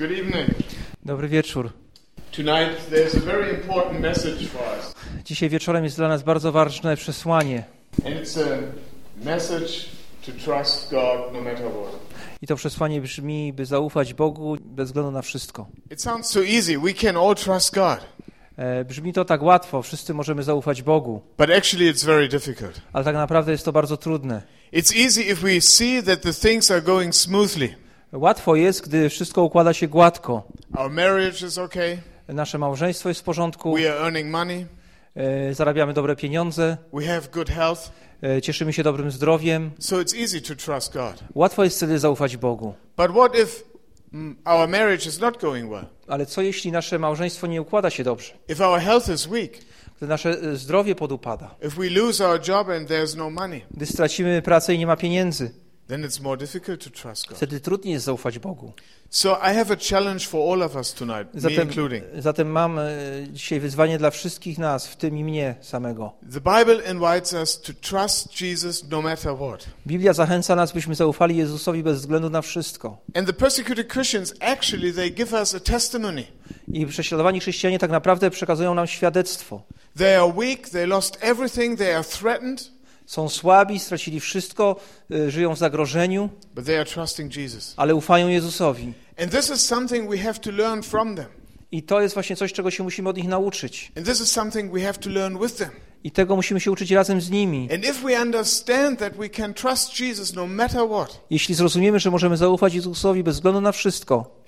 Good evening. Dobry wieczór. Tonight there's a very important message for us. Dzisiaj wieczorem jest dla nas bardzo ważne przesłanie. And it's a message to trust God no matter what. I to przesłanie brzmi, by zaufać Bogu bez względu na wszystko. It sounds so easy. We can all trust God. E, brzmi to tak łatwo, wszyscy możemy zaufać Bogu, But actually it's very difficult. ale tak naprawdę jest to bardzo trudne. It's easy if we see that the things are going smoothly. Łatwo jest, gdy wszystko układa się gładko. Our marriage is okay. Nasze małżeństwo jest w porządku, We are earning money. e, zarabiamy dobre pieniądze, We have good health. e, cieszymy się dobrym zdrowiem. So it's easy to trust God. Łatwo jest wtedy zaufać Bogu. But what if mm, our marriage is not going well? Ale co jeśli nasze małżeństwo nie układa się dobrze? If our health is weak? Gdy nasze e, zdrowie podupada? If we lose our job and there's no money? Gdy stracimy pracę i nie ma pieniędzy? Then it's more difficult to trust God. Wtedy trudniej jest zaufać Bogu. So I have a challenge for all of us tonight, me Zatem, including. zatem mam e, dzisiaj wyzwanie dla wszystkich nas, w tym i mnie samego. The Bible invites us to trust Jesus no matter what. Biblia zachęca nas, byśmy zaufali Jezusowi bez względu na wszystko. And the persecuted Christians actually they give us a testimony. I prześladowani chrześcijanie tak naprawdę przekazują nam świadectwo. They are weak, they lost everything, they are threatened, Są słabi, stracili wszystko, e, żyją w zagrożeniu, but they are trusting Jesus. ale ufają Jezusowi. And this is something we have to learn from them. I to jest właśnie coś, czego się musimy od nich nauczyć. And this is something we have to learn with them. I tego musimy się uczyć razem z nimi. And if we understand that we can trust Jesus no matter what, Jeśli zrozumiemy, że możemy zaufać Jezusowi bez względu na wszystko,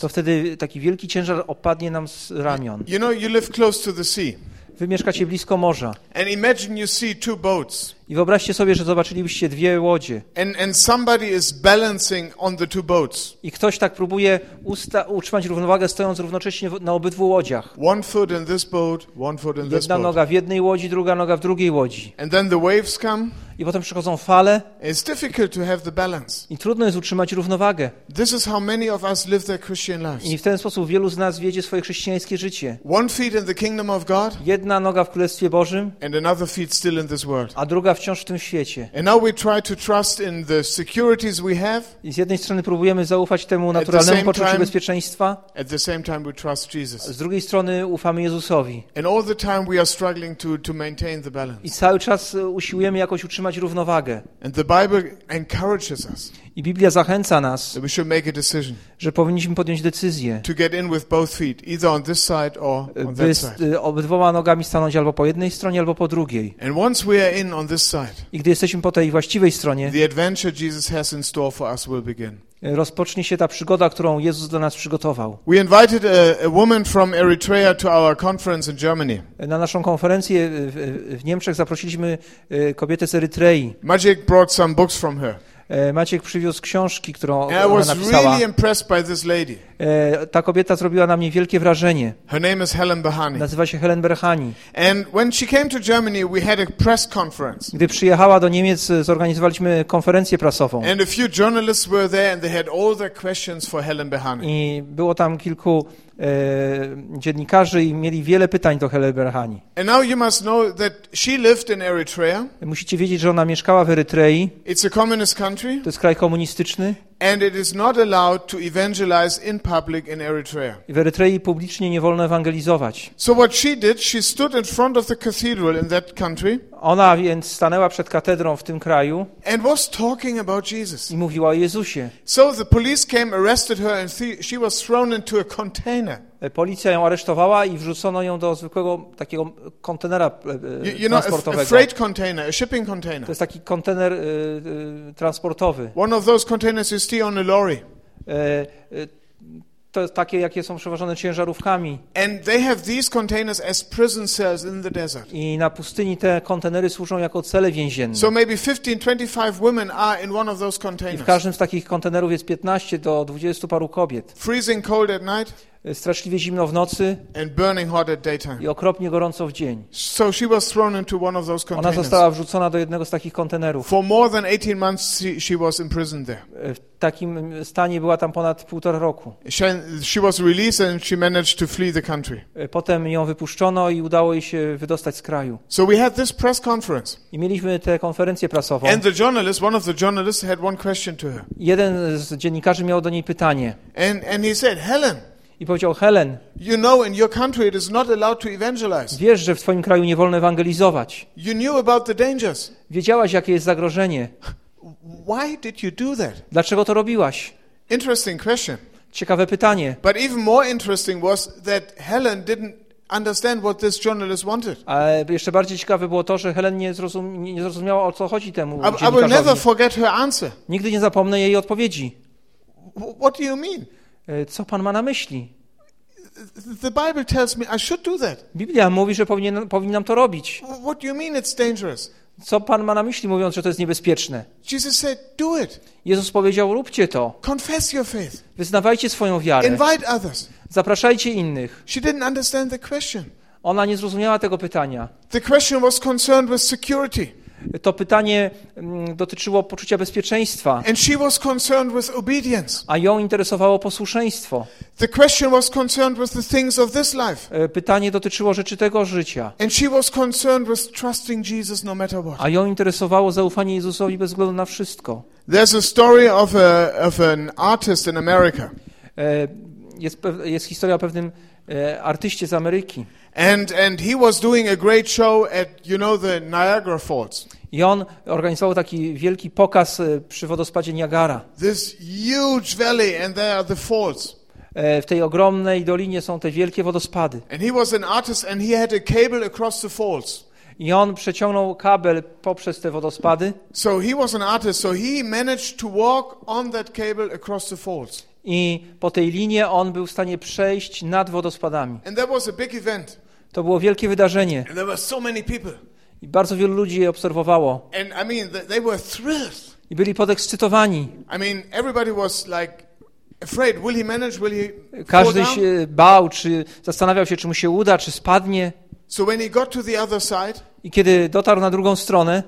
to wtedy taki wielki ciężar opadnie nam z ramion. You know, you live close to the sea. Wy mieszkacie blisko morza. And imagine you see two boats, I wyobraźcie sobie, że zobaczylibyście dwie łodzie. and, and somebody is balancing on the two boats. I ktoś tak próbuje usta- utrzymać równowagę, stojąc równocześnie na obydwu łodziach. One foot in this boat, one foot in this Jedna noga w jednej łodzi, druga noga w drugiej łodzi. And then the waves come. I potem przychodzą fale It's difficult to have the balance. i trudno jest utrzymać równowagę. This is how many of us live their Christian lives. I w ten sposób wielu z nas wiedzie swoje chrześcijańskie życie. One feet in the kingdom of God, Jedna noga w Królestwie Bożym, and another feet still in this world. a druga wciąż w tym świecie. And now we try to trust in the securities we have. I z jednej strony próbujemy zaufać temu naturalnemu poczuciu bezpieczeństwa, At the same time, we trust z Jesus. drugiej strony ufamy Jezusowi. And all the time, we are struggling to, to maintain the I balance. cały czas e, usiłujemy jakoś utrzymać równowagę. And the Bible encourages us I Biblia zachęca nas, że powinniśmy podjąć decyzję, by y, obydwoma nogami stanąć albo po jednej stronie, albo po drugiej. I gdy jesteśmy po tej właściwej stronie, y, rozpocznie się ta przygoda, którą Jezus dla nas przygotował. Na naszą konferencję w, w Niemczech zaprosiliśmy y, kobietę z Erytrei. Maciek brought some books from her. E, Maciek przywiózł książki, którą ona napisała. really. E, Ta kobieta zrobiła na mnie wielkie wrażenie. Her name is Helen. Nazywa się Helen Berhani. And when she came to Germany, we had a press conference. Gdy przyjechała do Niemiec, y, zorganizowaliśmy konferencję prasową. And a few journalists were there and they had all their questions for Helen. I było tam kilku e, dziennikarzy i mieli wiele pytań do Helen Berhani. Musicie wiedzieć, że ona mieszkała w Erytrei. It's a communist country To jest kraj komunistyczny. And it is not allowed to evangelize in public in Eritrea. I w Erytrei publicznie nie wolno ewangelizować. So what she did, she stood in front of the cathedral in that country Ona więc stanęła przed katedrą w tym kraju and was talking about Jesus. i mówiła o Jezusie. So the police came, arrested her, and she was thrown into a container. E, Policja ją aresztowała i wrzucono ją do zwykłego takiego kontenera e, e, You, you know, a, a transportowego. freight container, a shipping container. To jest taki kontener e, e, transportowy. One of those containers you see on a lorry. E, to jest takie, jakie są przewożone ciężarówkami. And they have these containers as prison cells in the desert. I na pustyni te kontenery służą jako cele więzienne. So maybe 15, 25 women are in one of those I w containers. każdym z takich kontenerów jest 15 do 20 paru kobiet. Freezing cold at night, straszliwie zimno w nocy i okropnie gorąco w dzień. Ona została wrzucona do jednego z takich kontenerów. For more than 18 months, she, was imprisoned there. E, W takim stanie była tam ponad półtora roku. She, was released and she managed to flee the country. E, Potem ją wypuszczono i udało jej się wydostać z kraju. So we had this press conference. I mieliśmy tę konferencję prasową. And the journalist, one of the journalists, had one question to her. Jeden z dziennikarzy miał do niej pytanie And, and he said, Helen, i powiedział: Helen, you know in your country it is not allowed to evangelize. wiesz, że w twoim kraju nie wolno ewangelizować. You knew about the dangers. Wiedziałaś, jakie jest zagrożenie. Why did you do that? Dlaczego to robiłaś? Interesting question. Ciekawe pytanie. But even more interesting was that Helen didn't understand what this journalist wanted. Ale jeszcze bardziej ciekawe było to, że Helen nie, zrozum, nie zrozumiała, o co chodzi temu I, I will never forget her answer. Nigdy nie zapomnę jej odpowiedzi. "Wh- What do you mean? E, Co pan ma na myśli? The Bible tells me I should do that. Biblia mówi, że powinien, powinnam to robić. "Wh- What do you mean it's dangerous? Co pan ma na myśli, mówiąc, że to jest niebezpieczne? Jesus said, Do it. Jezus powiedział, róbcie to. Confess your faith. Wyznawajcie swoją wiarę. Invite others. Zapraszajcie innych. She didn't understand the question. Ona nie zrozumiała tego pytania. The question was concerned with security, To pytanie mm, dotyczyło poczucia bezpieczeństwa, and she was concerned with obedience. a ją interesowało posłuszeństwo. The question was concerned with the things of this life, E, Pytanie dotyczyło rzeczy tego życia, and she was concerned with trusting Jesus no matter what. a ją interesowało zaufanie Jezusowi bez względu na wszystko. There's a story of, a, of an artist in America, E, Jest, jest historia o pewnym artyście z Ameryki. and, and he was doing a great show at, you know, the Niagara Falls. I on organizował taki wielki pokaz e, przy wodospadzie Niagara. This huge valley, and there are the falls. E, W tej ogromnej dolinie są te wielkie wodospady. And he was an artist, and he had a cable across the falls. I on przeciągnął kabel poprzez te wodospady So he was an artist, so he managed to walk on that cable across the falls. I po tej linie on był w stanie przejść nad wodospadami. To było wielkie wydarzenie And there were so many people. i bardzo wielu ludzi je obserwowało And I mean, th- they were thrilled. i byli podekscytowani. I mean, everybody was like Każdy się bał, czy zastanawiał się, czy mu się uda, czy spadnie. So when he got to the other side, I kiedy dotarł na drugą stronę,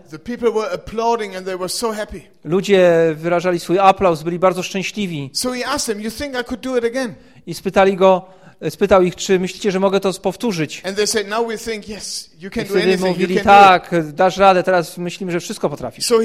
so ludzie wyrażali swój aplauz, byli bardzo szczęśliwi So he asked them, "You think I could do it again?" i spytali go, spytał ich, czy myślicie, że mogę to powtórzyć. And they said, "Now we think, yes, you I wtedy mówili, can do it." tak, dasz radę, teraz myślimy, że wszystko potrafisz. So.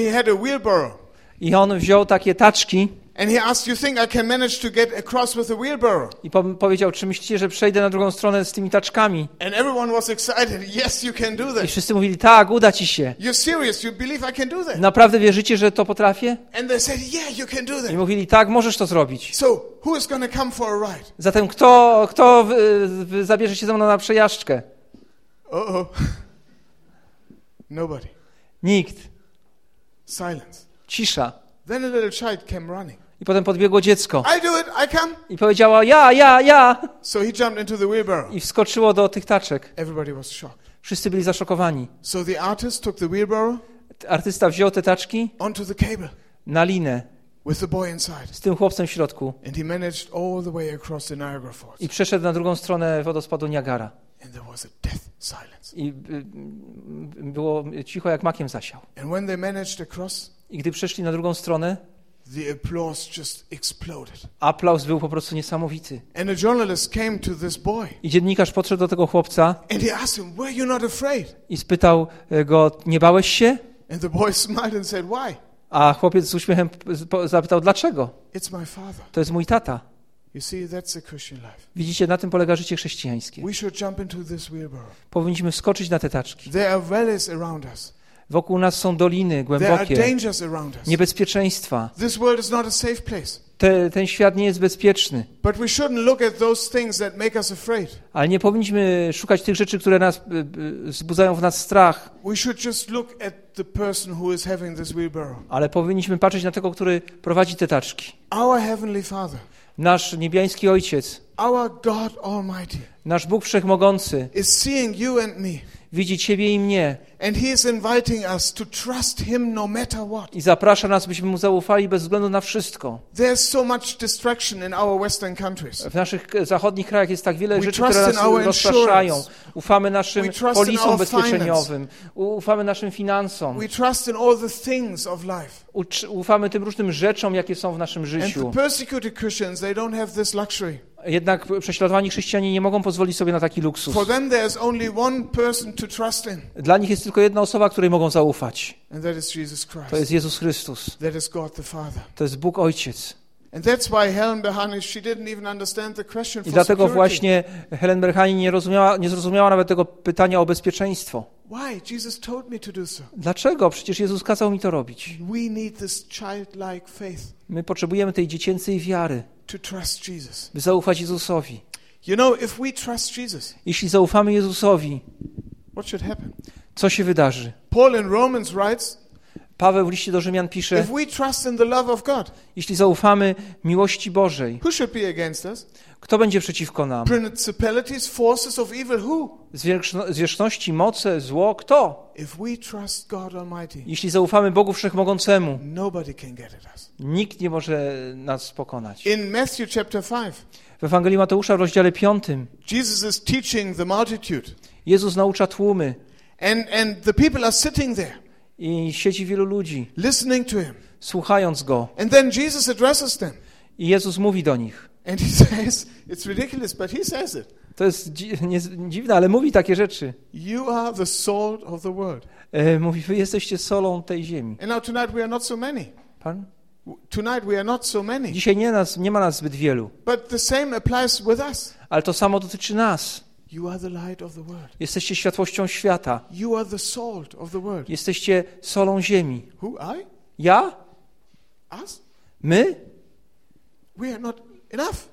I on wziął takie taczki And he asked, You think I can manage to get across with a wheelbarrow? i po powiedział, czy myślicie, że przejdę na drugą stronę z tymi taczkami. And everyone was excited. Yes, you can do I that. wszyscy mówili, tak, uda ci się. You're serious? You believe I can do that? Naprawdę wierzycie, że to potrafię? And they said, Yeah, you can do I that. mówili, tak, możesz to zrobić. So, who is come for a ride? Zatem kto, kto wy, wy zabierze się ze mną na przejażdżkę? Uh oh. Nobody. Nikt. Silence. Cisza. Then a little child came running. I potem podbiegło dziecko I do it, I i powiedziało, ja, ja, ja. So he jumped into the wheelbarrow. I wskoczyło do tych taczek. Everybody was shocked. Wszyscy byli zaszokowani. So the artist took the wheelbarrow Artysta wziął te taczki onto the cable na linę with the boy inside. z tym chłopcem w środku And he managed all the way across the Niagara Falls. i przeszedł na drugą stronę wodospadu Niagara. And there was a death silence. I y, było cicho jak makiem zasiał. And when they managed across, I gdy przeszli na drugą stronę, the applause just exploded. aplauz był po prostu niesamowity. And a journalist came to this boy I dziennikarz podszedł do tego chłopca and he asked him, Were you not afraid? i spytał go, nie bałeś się? And the boy smiled and said, Why? A chłopiec z uśmiechem zapytał, dlaczego? It's my father. To jest mój tata. You see, that's the Christian life. Widzicie, na tym polega życie chrześcijańskie. We should jump into this wheelbarrow. Powinniśmy wskoczyć na te taczki. There are valleys around us, Wokół nas są doliny głębokie, niebezpieczeństwa. Te, ten świat nie jest bezpieczny. Ale nie powinniśmy szukać tych rzeczy, które nas, y, y, wzbudzają w nas strach, ale powinniśmy patrzeć na tego, który prowadzi te taczki. Nasz niebiański Ojciec, nasz Bóg Wszechmogący. widzi Ciebie i mnie And He is inviting us to trust Him no matter what. i zaprasza nas, byśmy Mu zaufali bez względu na wszystko. There's so much distraction in our Western countries. W naszych e, zachodnich krajach jest tak wiele rzeczy, które nas rozpraszają. Ufamy naszym polisom u- ufamy naszym finansom, We trust in all the things of life. ufamy tym różnym rzeczom, jakie są w naszym And życiu. the persecuted Christians, they don't have this luxury. Jednak prześladowani chrześcijanie nie mogą pozwolić sobie na taki luksus. Dla nich jest tylko jedna osoba, której mogą zaufać. To jest. Jezus Chrystus. To jest Bóg Ojciec. I dlatego właśnie Helen Berhani nie, rozumiała, nie zrozumiała nawet tego pytania o bezpieczeństwo. Dlaczego? Przecież Jezus kazał mi to robić. My potrzebujemy tej dziecięcej wiary, by zaufać Jezusowi. Jeśli zaufamy Jezusowi? Co się wydarzy? Paul in Romans writes, Paweł w liście do Rzymian pisze, if we trust in the love of God, jeśli zaufamy miłości Bożej, who should be against us? kto będzie przeciwko nam? Principalities, forces of evil, who? Zwierzchno- Zwierzchności, moce, zło, kto? If we trust God Almighty, Jeśli zaufamy Bogu Wszechmogącemu, nobody can get at us. nikt nie może nas pokonać. In Matthew chapter 5, W Ewangelii Mateusza w rozdziale 5 Jesus is teaching the multitude, Jezus naucza tłumy and, and the people are sitting there i siedzi wielu ludzi, listening to him. słuchając Go. And then Jesus addresses them, I Jezus mówi do nich. and he says, It's ridiculous, but he says it. To jest dziwne, ale mówi takie rzeczy. You are the salt of the world. E, mówi, wy jesteście solą tej ziemi. And now tonight we are not so many. Pan? Tonight we are not so many. Dzisiaj nie, nas, nie ma nas zbyt wielu, But the same applies with us. ale to samo dotyczy nas. You are the light of the world. Jesteście światłością świata. You are the salt of the world. Jesteście solą ziemi. Who? I? Ja? Us? My? We are not enough.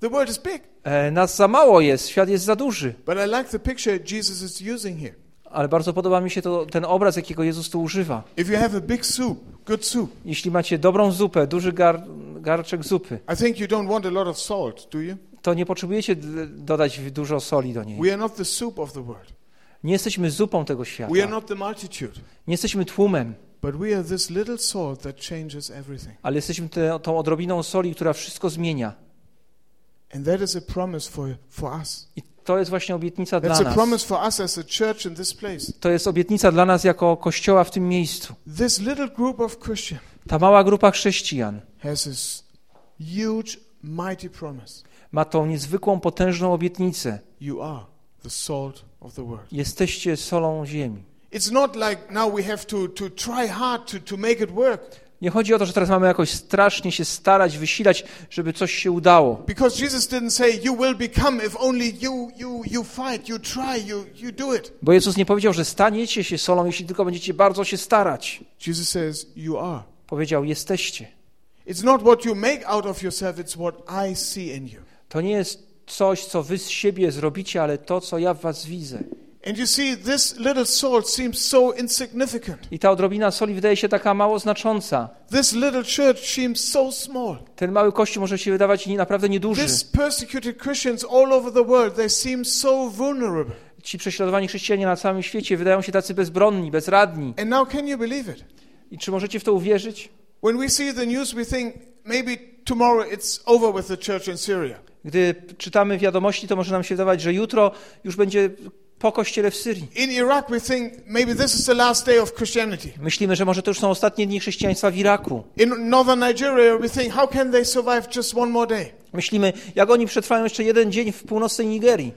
The world is big. E, nas za mało jest, świat jest za duży. But I like the picture Jesus is using here. Ale bardzo podoba mi się to, ten obraz, jakiego Jezus tu używa. If you have a big soup, good soup, Jeśli macie dobrą zupę, duży gar, garczek zupy, I think you don't want a lot of salt, do you? To nie potrzebujecie dodać dużo soli do niej. We are not the soup of the world. Nie jesteśmy zupą tego We are świata. not the multitude. Nie jesteśmy tłumem, But we are this little salt that changes everything. ale jesteśmy te, tą odrobiną soli, która wszystko zmienia. And that is a promise for, for us. I to jest właśnie obietnica dla nas. To jest obietnica dla nas jako kościoła w tym miejscu. Ta mała grupa chrześcijan has this huge, mighty promise. Ma tą niezwykłą, potężną obietnicę. Jesteście solą ziemi. It's not like now we have to, to try hard to, to make it work. Nie chodzi o to, że teraz mamy jakoś strasznie się starać, wysilać, żeby coś się udało. Bo Jezus nie powiedział, że staniecie się solą, jeśli tylko będziecie bardzo się starać. Powiedział, jesteście. It's not what you make out of yourself, it's what I see in you. To nie jest coś, co wy z siebie zrobicie, ale to, co ja w was widzę. I ta odrobina soli wydaje się taka mało znacząca. This little church seems so small. Ten mały kościół może się wydawać naprawdę nieduży. These persecuted Christians all over the world, they seem so vulnerable. Ci prześladowani chrześcijanie na całym świecie wydają się tacy bezbronni, bezradni. And now, can you believe it? I czy możecie w to uwierzyć? When we see the news, we think maybe tomorrow it's over with the church in Syria. Gdy czytamy wiadomości, to może nam się wydawać, że jutro już będzie po kościele w Syrii. Myślimy, że może to już są ostatnie dni chrześcijaństwa w Iraku. Myślimy, jak oni przetrwają jeszcze jeden dzień w północnej Nigerii.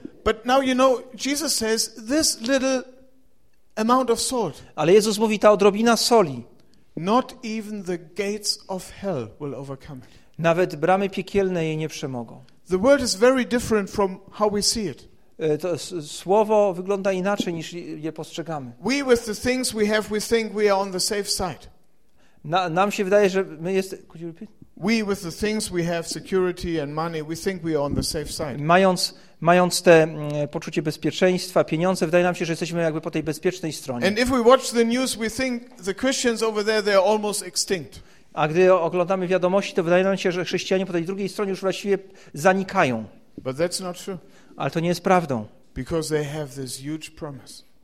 Ale Jezus mówi, ta odrobina soli, not even the gates of hell will overcome it. Nawet bramy piekielne jej nie przemogą. The world is very different from how we see it. E, To słowo wygląda inaczej niż je postrzegamy. We, with the things we have, we think we are on the safe side. Na, nam się wydaje, że my jest, could you repeat? We, with the things we have, security and money, we think we are on the safe side. mając, mając te mm, poczucie bezpieczeństwa, pieniądze, wydaje nam się, że jesteśmy jakby po tej bezpiecznej stronie. And if we watch the news, we think the Christians over there, they are almost extinct. A gdy oglądamy wiadomości, to wydaje nam się, że chrześcijanie po tej drugiej stronie już właściwie zanikają. But that's not true Ale to nie jest prawdą,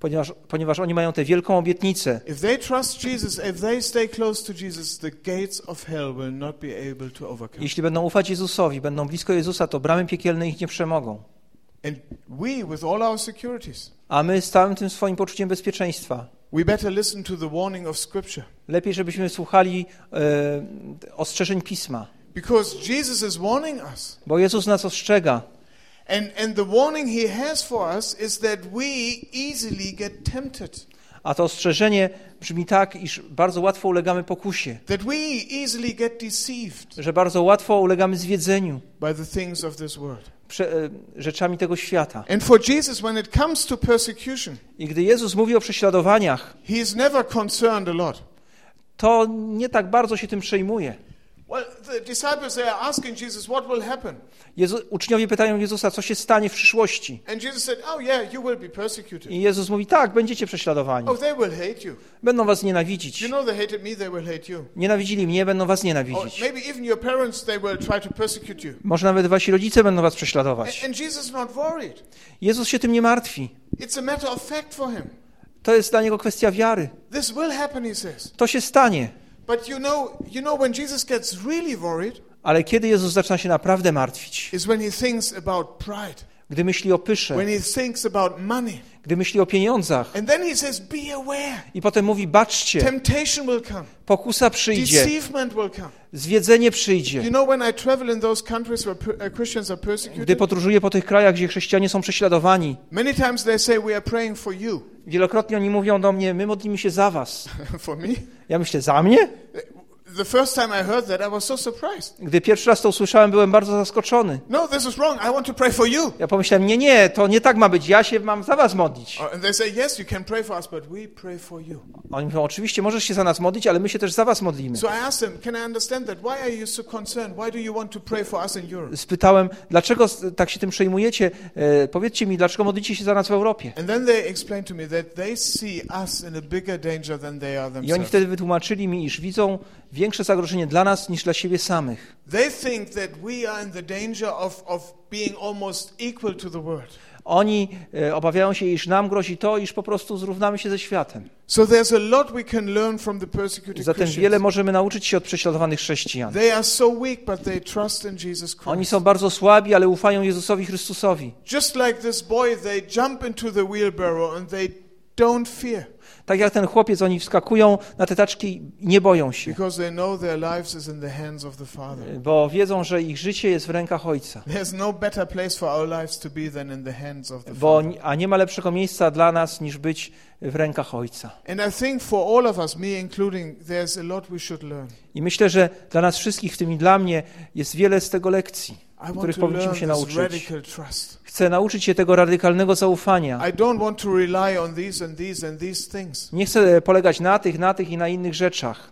ponieważ, ponieważ oni mają tę wielką obietnicę. Jeśli będą ufać Jezusowi, będą blisko Jezusa, to bramy piekielne ich nie przemogą. A my z całym tym swoim poczuciem bezpieczeństwa, we better listen to the warning of Scripture. lepiej, żebyśmy słuchali e, ostrzeżeń Pisma, Because Jesus is warning us. bo Jezus nas ostrzega. And, and the warning he has for us is that we easily get tempted, A to ostrzeżenie brzmi tak, iż bardzo łatwo ulegamy pokusie, that we easily get deceived że bardzo łatwo ulegamy zwiedzeniu by the things of this world. E, rzeczami tego świata. Jesus, I gdy Jezus mówi o prześladowaniach, to nie tak bardzo się tym przejmuje. Well, the disciples are asking Jesus, what will happen? Jezu, uczniowie pytają Jezusa, co się stanie w przyszłości. And Jesus said, Oh, yeah, you will be persecuted. I Jezus mówi, tak, będziecie prześladowani. Oh, they will hate you. Będą was nienawidzić. You know they hated me, they will hate you. Nienawidzili mnie, będą was Or nienawidzić. maybe even your parents, they will try to persecute you. Może nawet wasi rodzice będą was prześladować. and Jesus not worried. Jezus się tym nie martwi. It's a matter of fact for him. To jest dla niego kwestia wiary. This will happen, he says. To się stanie. But you know, you know when Jesus gets really worried Ale kiedy Jezus zaczyna się naprawdę martwić? is when he thinks about pride, Gdy myśli o pysze, money. gdy myśli o pieniądzach. Says. I potem mówi, baczcie, pokusa przyjdzie, zwiedzenie You przyjdzie. know, uh, Gdy podróżuję po tych krajach, gdzie chrześcijanie są prześladowani, say, wielokrotnie oni mówią do mnie, my modlimy się za was. Ja myślę, za mnie? The first time I heard that, I was so surprised. Gdy pierwszy raz to usłyszałem, byłem bardzo zaskoczony. No, this is wrong. I want to pray for you. Ja pomyślałem, nie, nie, to nie tak ma być, ja się mam za was modlić. Uh, and they say, Yes, you can pray for us, but we pray for you. Oni mówią, oczywiście możesz się za nas modlić, ale my się też za was modlimy. So I asked them, Can I understand that? Why are you so concerned? Why do you want to pray for us in Europe? Spytałem, dlaczego tak się tym przejmujecie? E, powiedzcie mi, dlaczego modlicie się za nas w Europie? And then they explained to me that they see us in a bigger danger than they are I oni themselves. wtedy wytłumaczyli mi, iż widzą większe zagrożenie dla nas niż dla siebie samych. Oni e, obawiają się, iż nam grozi to, iż po prostu zrównamy się ze światem. Zatem wiele możemy nauczyć się od prześladowanych chrześcijan. Oni są bardzo słabi, ale ufają Jezusowi Chrystusowi. Just like this boy, they jump into the wheelbarrow and they don't fear. Tak jak ten chłopiec, oni wskakują na te taczki i nie boją się, bo wiedzą, że ich życie jest w rękach Ojca. No Bo, a nie ma lepszego miejsca dla nas niż być w rękach Ojca. I myślę, że dla nas wszystkich, w tym i dla mnie, jest wiele z tego lekcji, których powinniśmy się nauczyć. Chcę nauczyć się tego radykalnego zaufania. Nie chcę polegać na tych, na tych i na innych rzeczach,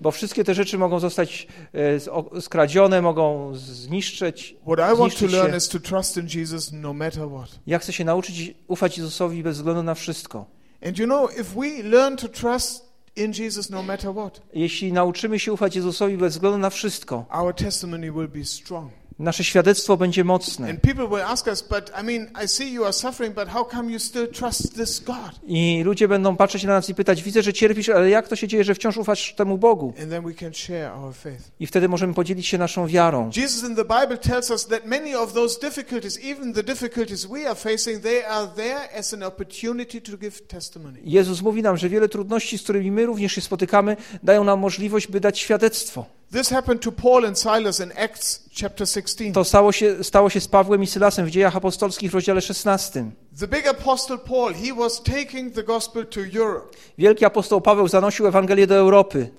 bo wszystkie te rzeczy mogą zostać e, skradzione, mogą zniszczyć, się. no. Ja chcę się nauczyć ufać Jezusowi bez względu na wszystko. And you know, if we learn to trust in Jesus no matter what, Jeśli nauczymy się ufać Jezusowi bez względu na wszystko, our testimony will be strong. Nasze świadectwo będzie mocne. I ludzie będą patrzeć na nas i pytać, widzę, że cierpisz, ale jak to się dzieje, że wciąż ufasz temu Bogu? I wtedy możemy podzielić się naszą wiarą. Jesus in the Bible tells us that many of those difficulties, even the difficulties we are facing, they are there as an opportunity to give testimony. Jezus mówi nam, że wiele trudności, z którymi my również się spotykamy, dają nam możliwość, by dać świadectwo. This happened to Paul and Silas in Acts chapter 16. To stało się, stało się z Pawłem i Sylasem w dziejach apostolskich w rozdziale 16. The big apostle Paul, he was taking the gospel to Europe. Wielki apostoł Paweł zanosił Ewangelię do Europy.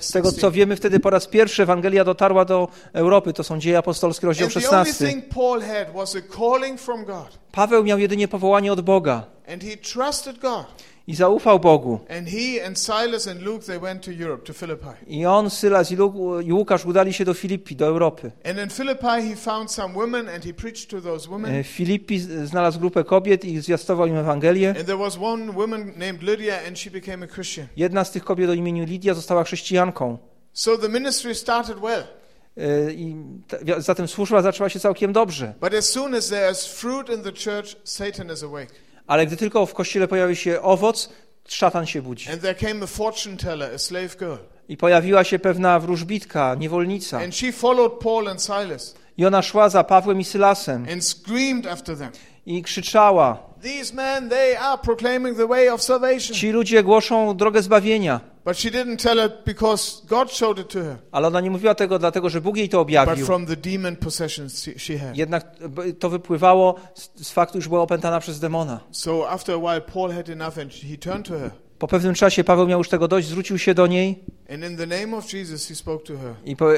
Z tego co 16. wiemy, wtedy po raz pierwszy Ewangelia dotarła do Europy. To są dzieje apostolskie, rozdział And the only 16. thing Paul had was a calling from God. Paweł miał jedynie powołanie od Boga And he trusted God. I zaufał Bogu. And he and Silas and Luke, they went to Europe, to Philippi. I on, Sylas i, Łukasz udali się do Filipi, do Europy. And in Philippi, he found some women and he preached to those women. E, W Filipi znalazł grupę kobiet i zwiastował im Ewangelię. And there was one woman named Lydia, and she became a Christian. Jedna z tych kobiet o imieniu Lidia została chrześcijanką. So the ministry started well. e, i zatem służba zaczęła się całkiem dobrze. But as soon as there is fruit in the church, Satan is awake. Ale gdy tylko w kościele pojawił się owoc, szatan się budzi. And there came a fortune teller, a slave girl. I pojawiła się pewna wróżbitka, niewolnica. And she followed Paul and Silas I ona szła za Pawłem i Sylasem and screamed after them. i krzyczała: These men, they are proclaiming the way of salvation. Ci ludzie głoszą drogę zbawienia. But she didn't tell it because God showed it to her, Ale ona nie mówiła tego dlatego, że Bóg jej to but objawił. from the demon possessions she- had. Jednak to wypływało z, z faktu, iż była opętana przez demona. So after a while, Paul had enough and he turned to her. Po pewnym czasie Paweł miał już tego dość, zwrócił się do niej And in the name of Jesus, he spoke to her,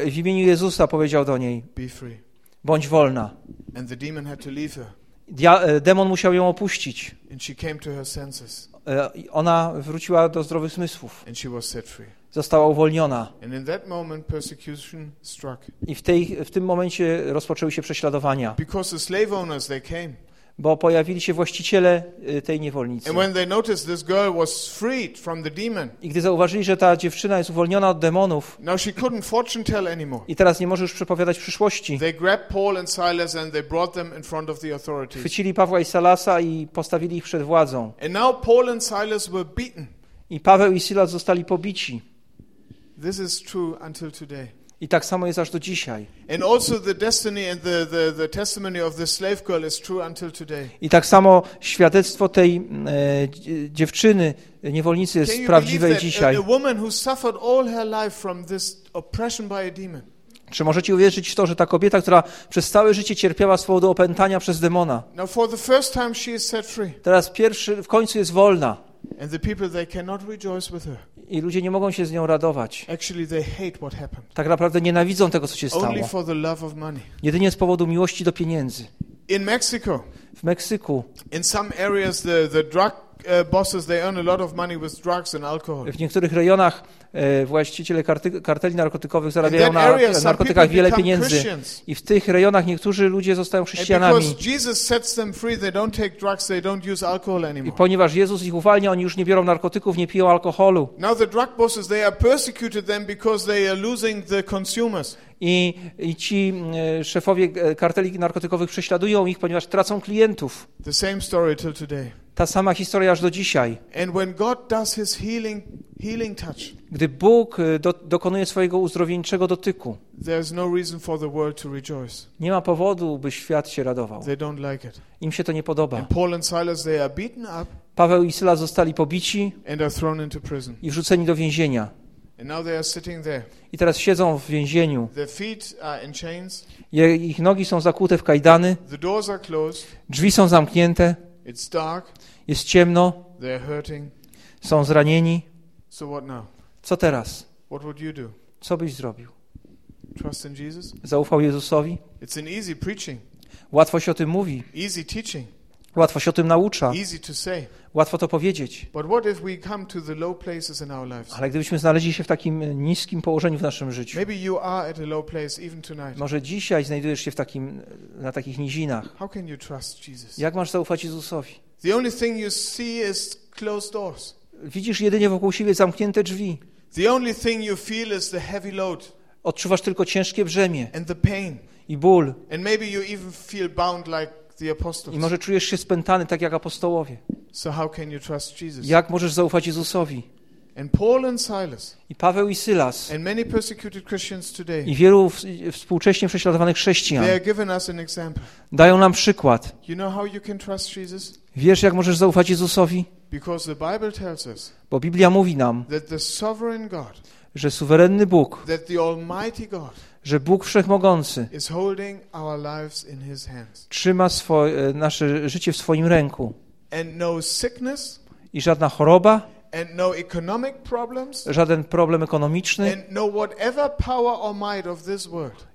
i w imieniu Jezusa powiedział do niej: Be free. Bądź wolna. And the demon had to leave her. Dia, e, demon musiał ją opuścić. E, Ona wróciła do zdrowych zmysłów. Została uwolniona. I w, tej, w tym momencie rozpoczęły się prześladowania, Because the slave owners, they came. Bo pojawili się właściciele e, tej niewolnicy. I gdy zauważyli, że ta dziewczyna jest uwolniona od demonów i teraz nie może już przepowiadać przyszłości, chwycili Pawła i Salasa i postawili ich przed władzą. I Paweł i Silas zostali pobici. This is true until today. I tak samo jest aż do dzisiaj. I tak samo świadectwo tej e, dzie- dziewczyny, niewolnicy jest prawdziwe dzisiaj. Czy możecie uwierzyć w to, że ta kobieta, która przez całe życie cierpiała z powodu opętania przez demona, teraz pierwszy, w końcu jest wolna And the people, they cannot rejoice with her. i ludzie nie mogą się z nią radować. Actually, they hate what happened. Tak naprawdę nienawidzą tego, co się Only stało. for the love of money. Jedynie z powodu miłości do pieniędzy. In Mexico, W Meksyku, in some areas, the, the drug bosses, they earn a lot of money with drugs and alcohol. w niektórych rejonach e, właściciele karteli narkotykowych zarabiają na narkotykach wiele pieniędzy. I w tych rejonach niektórzy ludzie zostają chrześcijanami. I ponieważ Jezus ich uwalnia, oni już nie biorą narkotyków, nie piją alkoholu. Now the drug bosses, they are persecuted them because they are losing the consumers. I, i ci e, szefowie e, karteli narkotykowych prześladują ich, ponieważ tracą klientów. The same story till today. Ta sama historia aż do dzisiaj. Healing, healing touch, Gdy Bóg e, do, dokonuje swojego uzdrowieńczego dotyku, no nie ma powodu, by świat się radował. Like. Im się to nie podoba. And Paul and Silas, they are beaten up Paweł i Syla zostali pobici i wrzuceni do więzienia. I teraz siedzą w więzieniu. Ich nogi są zakute w kajdany, drzwi są zamknięte, jest ciemno, they're hurting. są zranieni. So what now? Co teraz? What would you do? Co byś zrobił? Trust in Jesus? Zaufał Jezusowi? It's an easy preaching, Łatwo się o tym mówi, easy teaching, łatwo się o tym naucza, łatwo to powiedzieć. Ale gdybyśmy znaleźli się w takim niskim położeniu w naszym życiu, może dzisiaj znajdujesz się w takim, na takich nizinach, jak masz zaufać Jezusowi? Widzisz jedynie wokół siebie zamknięte drzwi, odczuwasz tylko ciężkie brzemię i ból. And maybe you even feel bound like i może czujesz się spętany tak jak apostołowie. So? Jak możesz zaufać Jezusowi? And Paul and Silas I Paweł i Sylas and many persecuted Christians today, i wielu w- współcześnie prześladowanych they chrześcijan are giving us an example. dają nam przykład. You know how you can trust Jesus? Wiesz, jak możesz zaufać Jezusowi? Because the Bible tells us Bo Biblia mówi nam, that the sovereign God, że suwerenny Bóg, that the Almighty God że Bóg Wszechmogący trzyma swoje, nasze życie w swoim ręku. No i żadna choroba, no żaden problem ekonomiczny no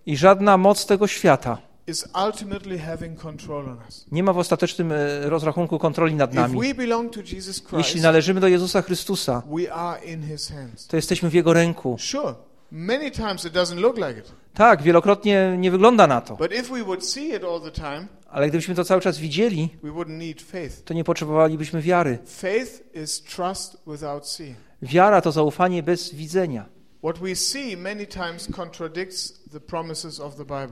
i żadna moc tego świata nie ma w ostatecznym e, rozrachunku kontroli nad nami. Jeśli należymy do Jezusa Chrystusa, to jesteśmy w Jego ręku. Many times it doesn't look like it. Tak, wielokrotnie nie wygląda na to, But if we would see it all the time, ale gdybyśmy to cały czas widzieli, we wouldn't need faith. to nie potrzebowalibyśmy wiary. Faith is trust without seeing. Wiara to zaufanie bez widzenia.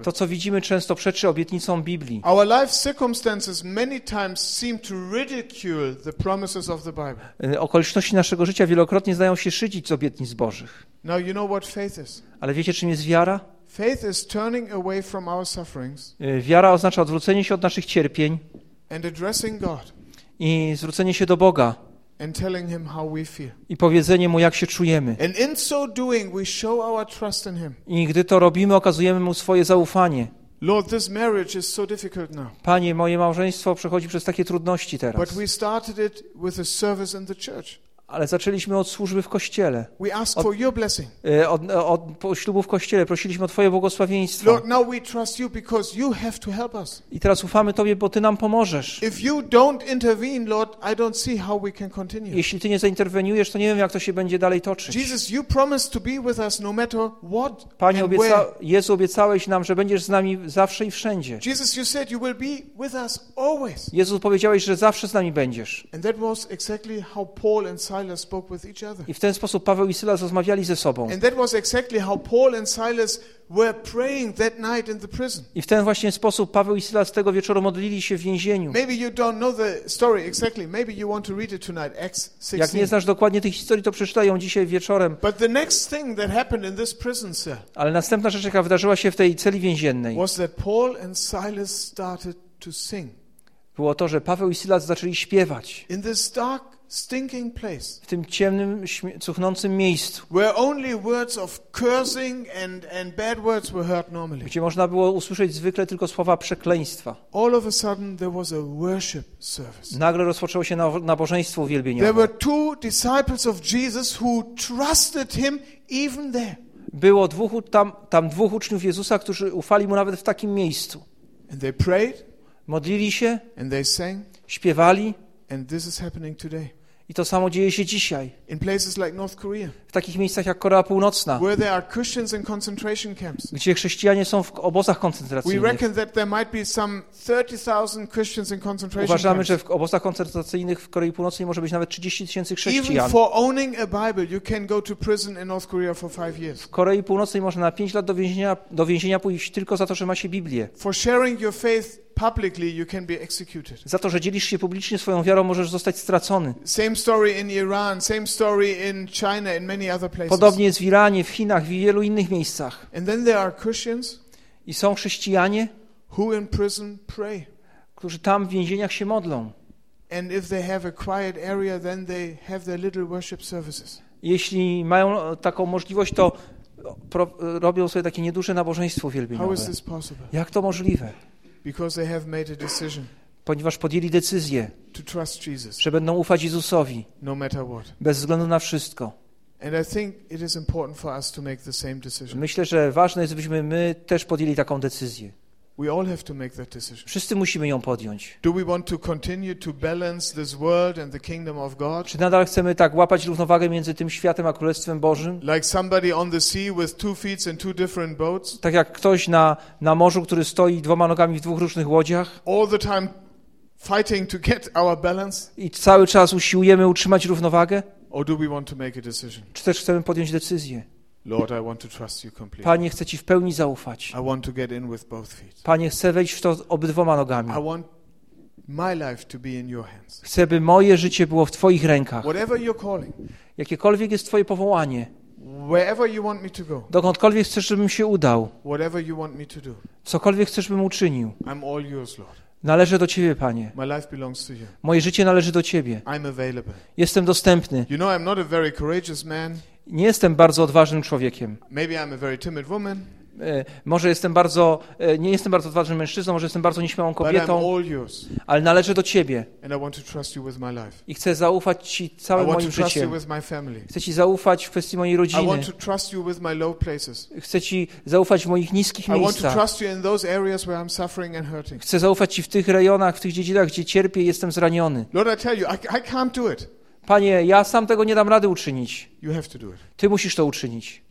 To, co widzimy, często przeczy obietnicom Biblii. Our life circumstances many times seem to ridicule the promises of the Bible. Y, Okoliczności naszego życia wielokrotnie zdają się szydzić z obietnic Bożych. Now, you know what faith is? Ale wiecie, czym jest wiara? Faith is turning away from our sufferings Y, Wiara oznacza odwrócenie się od naszych cierpień and addressing God i zwrócenie się do Boga i powiedzenie Mu, jak się czujemy. I gdy to robimy, okazujemy Mu swoje zaufanie. Panie, moje małżeństwo przechodzi przez takie trudności teraz, ale zaczęliśmy od służby w kościele, Od- for your blessing. y, od, od ślubu w kościele, prosiliśmy o Twoje błogosławieństwo. Lord, now we trust you because you have to help us. I teraz ufamy Tobie, bo Ty nam pomożesz. If you don't intervene, Lord, I don't see how we can continue. Jeśli Ty nie zainterweniujesz, to nie wiem, jak to się będzie dalej toczyć. Jesus, you promised to be with us no matter what Panie, obieca... Jezu, obiecałeś nam, że będziesz z nami zawsze i wszędzie. Jesus, you said you will be with us always. Jezu, powiedziałeś, że zawsze z nami będziesz. And that was exactly how Paul and I w ten sposób Paweł i Sylas rozmawiali ze sobą. And that was exactly how Paul and Silas were praying that night in the prison. I w ten właśnie sposób Paweł i Sylas tego wieczoru modlili się w więzieniu. Maybe you don't know the story exactly. Maybe you want to read it tonight, Acts Jak nie 16. znasz dokładnie tych historii, to przeczytaj ją dzisiaj wieczorem. But the next thing that happened in this prison cell Ale następna rzecz, jaka wydarzyła się w tej celi więziennej, was that Paul and Silas started to sing było to, że Paweł i Sylas zaczęli śpiewać in this dark, stinking place w tym ciemnym, cuchnącym miejscu, where only words of cursing and, and bad words were heard normally. gdzie można było usłyszeć zwykle tylko słowa przekleństwa. All of a sudden, there was a worship service. Nagle rozpoczęło się na- nabożeństwo There uwielbieniowe. were two disciples of Jesus who trusted him even there. Było dwóch, tam, tam dwóch uczniów Jezusa, którzy ufali Mu nawet w takim miejscu. And they prayed Modlili się, and they sang, śpiewali and this is happening today. I to samo dzieje się dzisiaj. In places like North Korea, W takich miejscach jak Korea Północna, gdzie chrześcijanie są w obozach koncentracyjnych. reckon that there might be some 30,000 Christians in concentration Uważamy, że w obozach koncentracyjnych w Korei Północnej może być nawet 30 tysięcy chrześcijan. W Korei Północnej można na 5 lat do więzienia, do więzienia pójść tylko za to, że ma się Biblię. For sharing your faith publicly, you can be executed. Za to, że dzielisz się publicznie swoją wiarą, możesz zostać stracony. Same story in Iran, same story in China, in many other places. Podobnie jest w Iranie, w Chinach, w wielu innych miejscach. And then there are Christians I są chrześcijanie, who in prison pray. którzy tam w więzieniach się modlą. And if they have a quiet area, then they have their little worship services. Jeśli mają taką możliwość, to robią sobie takie nieduże nabożeństwo wielbieniowe. Jak to możliwe? Because they have made a decision Ponieważ podjęli decyzję, że będą ufać Jezusowi no bez względu na wszystko. Myślę, że ważne jest, byśmy my też podjęli taką decyzję. We all have to make that decision. Wszyscy musimy ją podjąć. Do we want to continue to balance this world and the kingdom of God? Czy nadal chcemy tak łapać równowagę między tym światem a Królestwem Bożym? Like somebody on the sea with two feet and two different boats? Tak jak ktoś na, na morzu, który stoi dwoma nogami w dwóch różnych łodziach All the time fighting to get our balance? i cały czas usiłujemy utrzymać równowagę? Or do we want to make a decision? Czy też chcemy podjąć decyzję? Lord, I want to trust you completely. Panie, chcę Ci w pełni zaufać. I want to get in with both feet. Panie, chcę wejść w to obydwoma nogami. I want my life to be in your hands. Chcę, by moje życie było w Twoich rękach. Whatever your calling, Jakiekolwiek jest Twoje powołanie, wherever you want me to go, dokądkolwiek chcesz, żebym się udał, whatever you want me to do, cokolwiek chcesz, bym uczynił, I'm all yours, Lord. Należy do Ciebie, Panie. My life belongs to you. Moje życie należy do Ciebie. Jestem dostępny. You know, I'm not a very courageous man. Nie jestem bardzo odważnym człowiekiem. E, Może jestem bardzo, e, nie jestem bardzo odważnym mężczyzną, może jestem bardzo nieśmiałą kobietą, ale należę do Ciebie I chcę zaufać Ci całym moim życiem. Chcę Ci zaufać w kwestii mojej rodziny. Chcę Ci zaufać w moich niskich miejscach. Chcę zaufać Ci w tych rejonach, w tych dziedzinach, gdzie cierpię i jestem zraniony. Panie, ja sam tego nie dam rady uczynić. Ty musisz to uczynić.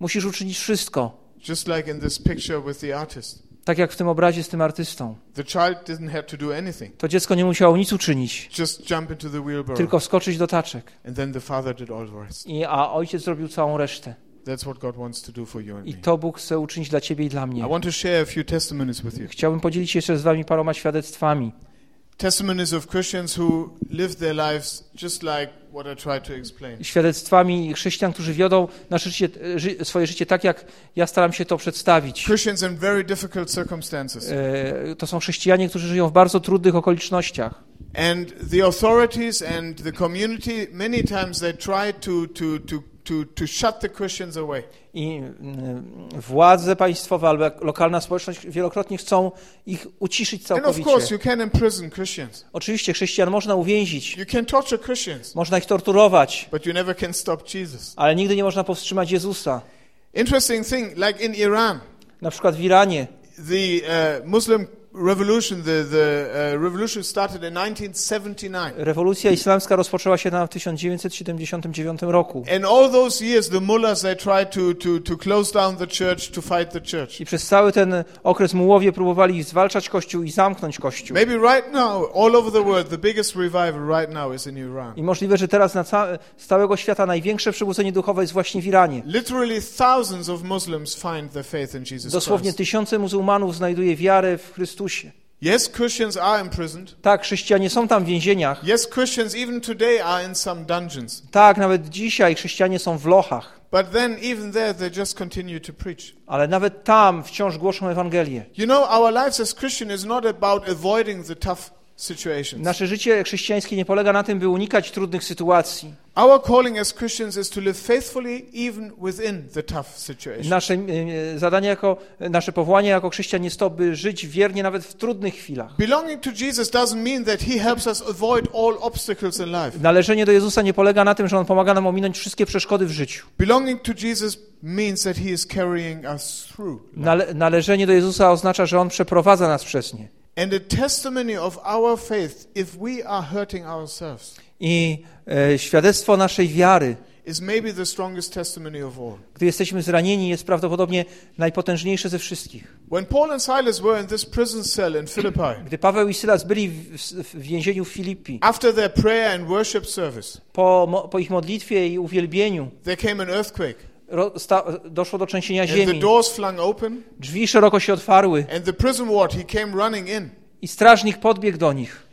Musisz uczynić wszystko. Just like in this picture with the artist. Tak jak w tym obrazie z tym artystą. The child didn't have to do anything, To dziecko nie musiało nic uczynić, just jump into the wheelbarrow. tylko wskoczyć do taczek. And then the father did all the rest. I, a ojciec zrobił całą resztę. That's what God wants to do for you and I to Bóg chce uczynić dla ciebie i dla I mnie. want to share a few testimonies with you. Chciałbym podzielić się jeszcze z wami paroma świadectwami. Testimonies of Christians who lived their lives just like Świadectwami chrześcijan, którzy wiodą nasze życie, ży, swoje życie tak, jak ja staram się to przedstawić. E, To są chrześcijanie, którzy żyją w bardzo trudnych okolicznościach. And the authorities and the community, many times they try to, to, to, to, to shut the Christians away. I mm, władze państwowe albo lokalna społeczność wielokrotnie chcą ich uciszyć And of course, całkowicie. you can imprison Christians. Oczywiście chrześcijan można uwięzić, You can torture Christians, można ich torturować, but you never can stop Jesus. ale nigdy nie można powstrzymać Jezusa. Interesting thing, like in Iran, Na przykład w Iranie the uh, Muslim revolution, the, the uh, revolution started in 1979. rewolucja islamska rozpoczęła się na w 1979 roku. And all those years, the mullahs, they tried to, to, to close down the church, to fight the church. I przez cały ten okres mułowie próbowali zwalczać Kościół i zamknąć Kościół. Maybe right now, all over the world, the biggest revival right now is in Iran. I możliwe, że teraz na ca- z całego świata największe przebudzenie duchowe jest właśnie w Iranie. Literally thousands of Muslims find their faith in Jesus Dosłownie tysiące muzułmanów znajduje wiarę w Chrystusie. Yes, Christians are imprisoned. Tak, chrześcijanie są tam w więzieniach. Yes, Christians even today are in some dungeons. Tak, nawet dzisiaj chrześcijanie są w lochach. But then, even there, they just continue to preach. Ale nawet tam wciąż głoszą Ewangelię. You know, our lives as Christian is not about avoiding the tough. Nasze życie chrześcijańskie nie polega na tym, by unikać trudnych sytuacji. Our calling as Christians is to live faithfully even within the tough situation. Nasze e, zadanie jako, nasze powołanie jako chrześcijan jest to, by żyć wiernie nawet w trudnych chwilach. Belonging to Jesus doesn't mean that He helps us avoid all obstacles in life. Należenie do Jezusa nie polega na tym, że On pomaga nam ominąć wszystkie przeszkody w życiu. Belonging to Jesus means that He is carrying us through. Nale, należenie do Jezusa oznacza, że On przeprowadza nas przez nie. And the testimony of our faith, if we are hurting ourselves, I e, świadectwo naszej wiary, is maybe the strongest testimony of all. gdy jesteśmy zranieni, jest prawdopodobnie najpotężniejsze ze wszystkich. When Paul and Silas were in this prison cell in Philippi, Gdy Paweł i Sylas byli w, w, więzieniu w Filipi, after their prayer and worship service, po, mo- po ich modlitwie i uwielbieniu there came an earthquake, doszło do trzęsienia ziemi. Drzwi szeroko się otwarły i strażnik podbiegł do nich.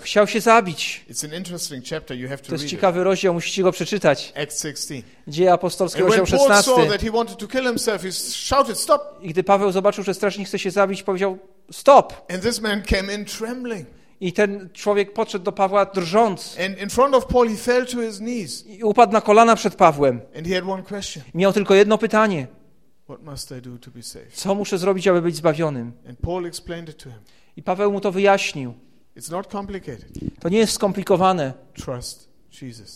Chciał się zabić. To jest ciekawy rozdział, musicie go przeczytać. Acts 16. Dzieje apostolskie, rozdział Paul saw 16. that he wanted to kill himself, he shouted, Stop! I gdy Paweł zobaczył, że strażnik chce się zabić, powiedział stop. And this man came in trembling. I ten człowiek podszedł do Pawła drżąc Paul, i upadł na kolana przed Pawłem. I miał tylko jedno pytanie. Co muszę zrobić, aby być zbawionym? And Paul explained it to him. I Paweł mu to wyjaśnił. It's not complicated. To nie jest skomplikowane.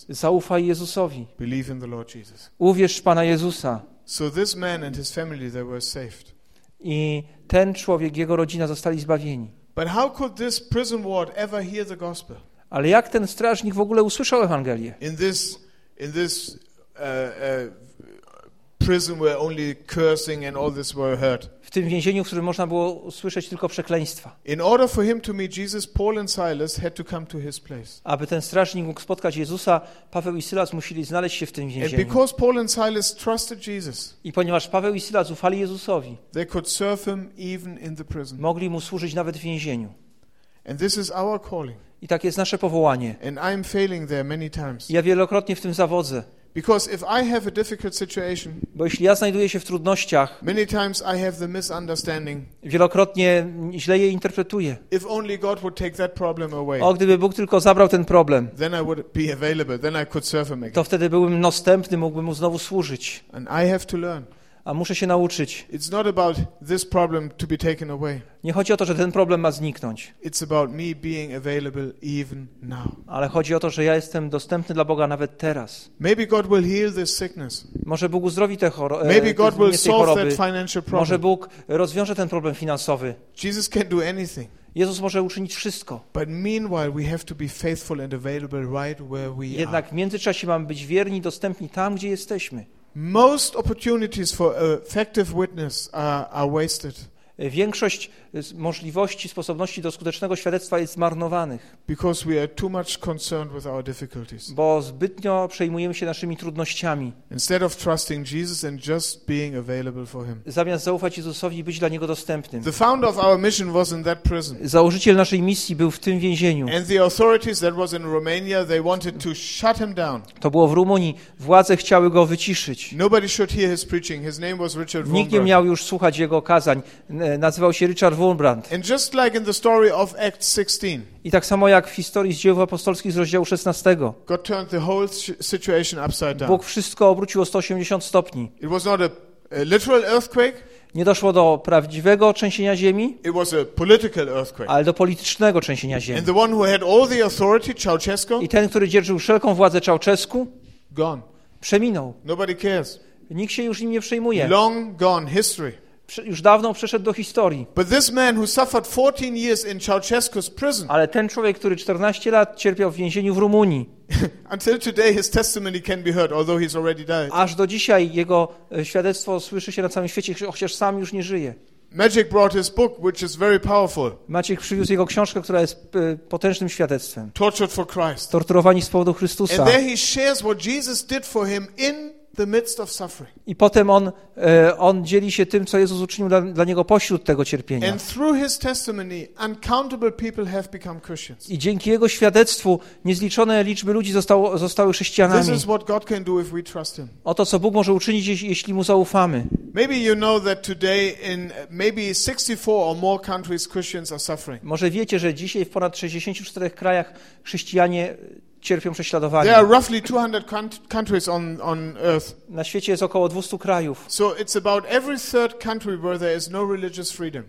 Zaufaj Jezusowi. Believe in the Lord Jesus. Uwierz w Pana Jezusa. So this man and his family, they were saved. I ten człowiek, jego rodzina zostali zbawieni. But how could this prison ward ever hear the gospel? Ale jak ten strażnik w ogóle usłyszał Ewangelię? In this, in this uh, uh, prison where only cursing and all this were heard. W tym więzieniu, w którym można było usłyszeć tylko przekleństwa. In order for him to meet Jesus, Paul and Silas had to come to his place. Aby ten strażnik mógł spotkać Jezusa, Paweł i Sylas musieli znaleźć się w tym And więzieniu. because Paul and Silas trusted Jesus, I ponieważ Paweł i Sylas ufali Jezusowi, they could serve him even in the prison. mogli mu służyć nawet w więzieniu. And this is our calling. I tak jest nasze powołanie. And I'm failing there many times. Ja wielokrotnie w tym zawodzę, Because if I have a difficult situation, bo jeśli ja znajduję się w trudnościach, many times I have the misunderstanding. wielokrotnie źle je interpretuję. If only God would take that problem away, O, gdyby Bóg tylko zabrał ten problem, then I would be available. Then I could serve Him again. to wtedy byłbym dostępny, mógłbym mu znowu służyć. And I have to learn. A muszę się nauczyć. It's not about this problem to be taken away. Nie chodzi o to, że ten problem ma zniknąć, It's about me being available even now. ale chodzi o to, że ja jestem dostępny dla Boga nawet teraz. Maybe God will heal this sickness. Może Bóg uzdrowi te choroby, Maybe God will solve that financial Może problem. Bóg rozwiąże ten problem finansowy. Jesus can do anything. Jezus może uczynić wszystko. Jednak w międzyczasie mamy być wierni, dostępni tam, gdzie jesteśmy. Most opportunities for effective witness are, are wasted Większość możliwości, sposobności do skutecznego świadectwa jest zmarnowanych, because we are too much concerned with our difficulties. bo zbytnio przejmujemy się naszymi trudnościami. Instead of trusting Jesus and just being available for Him. Zamiast zaufać Jezusowi i być dla Niego dostępnym. The founder of our mission was in that prison. Założyciel naszej misji był w tym więzieniu. And the authorities that was in Romania, they wanted to shut him down. To było w Rumunii. Władze chciały go wyciszyć. Nobody should hear his preaching. His name was Richard Nikt nie miał już słuchać jego kazań. N- Nazywał się Richard Wurmbrand. And just like in the story of Acts 16, I tak samo jak w historii z dzieł apostolskich z rozdziału 16. God turned the whole si- situation upside down. Bóg wszystko obrócił o 180 stopni. It was not a, a literal earthquake, Nie doszło do prawdziwego trzęsienia ziemi, ale do politycznego trzęsienia ziemi. And the one who had all the authority, Ceausescu, I ten, który dzierżył wszelką władzę Czałczesku, przeminął. Nikt się już nim nie przejmuje. Long gone history. Już dawno przeszedł do historii. But this man who suffered 14 years in Ceausescu's prison, Ale ten człowiek, który 14 lat cierpiał w więzieniu w Rumunii, until today his testimony can be heard, although he's already died. aż do dzisiaj jego e, świadectwo słyszy się na całym świecie, chociaż sam już nie żyje. Magic brought his book, which is very powerful, Maciek przywiózł jego książkę, która jest e, potężnym świadectwem. Tortured for Christ. Torturowani z powodu Chrystusa. And there he shares what Jesus did for him in the midst of suffering. I potem on, e, on dzieli się tym, co Jezus uczynił dla, dla niego pośród tego cierpienia. And through his testimony, uncountable people have become Christians. I dzięki jego świadectwu niezliczone liczby ludzi zostało, zostały This chrześcijanami. is what God can do if we trust him. Oto, co Bóg może uczynić, jeśli- mu zaufamy. Maybe you know that today in maybe 64 or more countries Christians are suffering. Może wiecie, że dzisiaj w ponad 64 krajach chrześcijanie cierpią There prześladowanie. are roughly 200 count- countries on, on earth. Na świecie jest około 200 krajów. So it's about every third country where there is no religious freedom.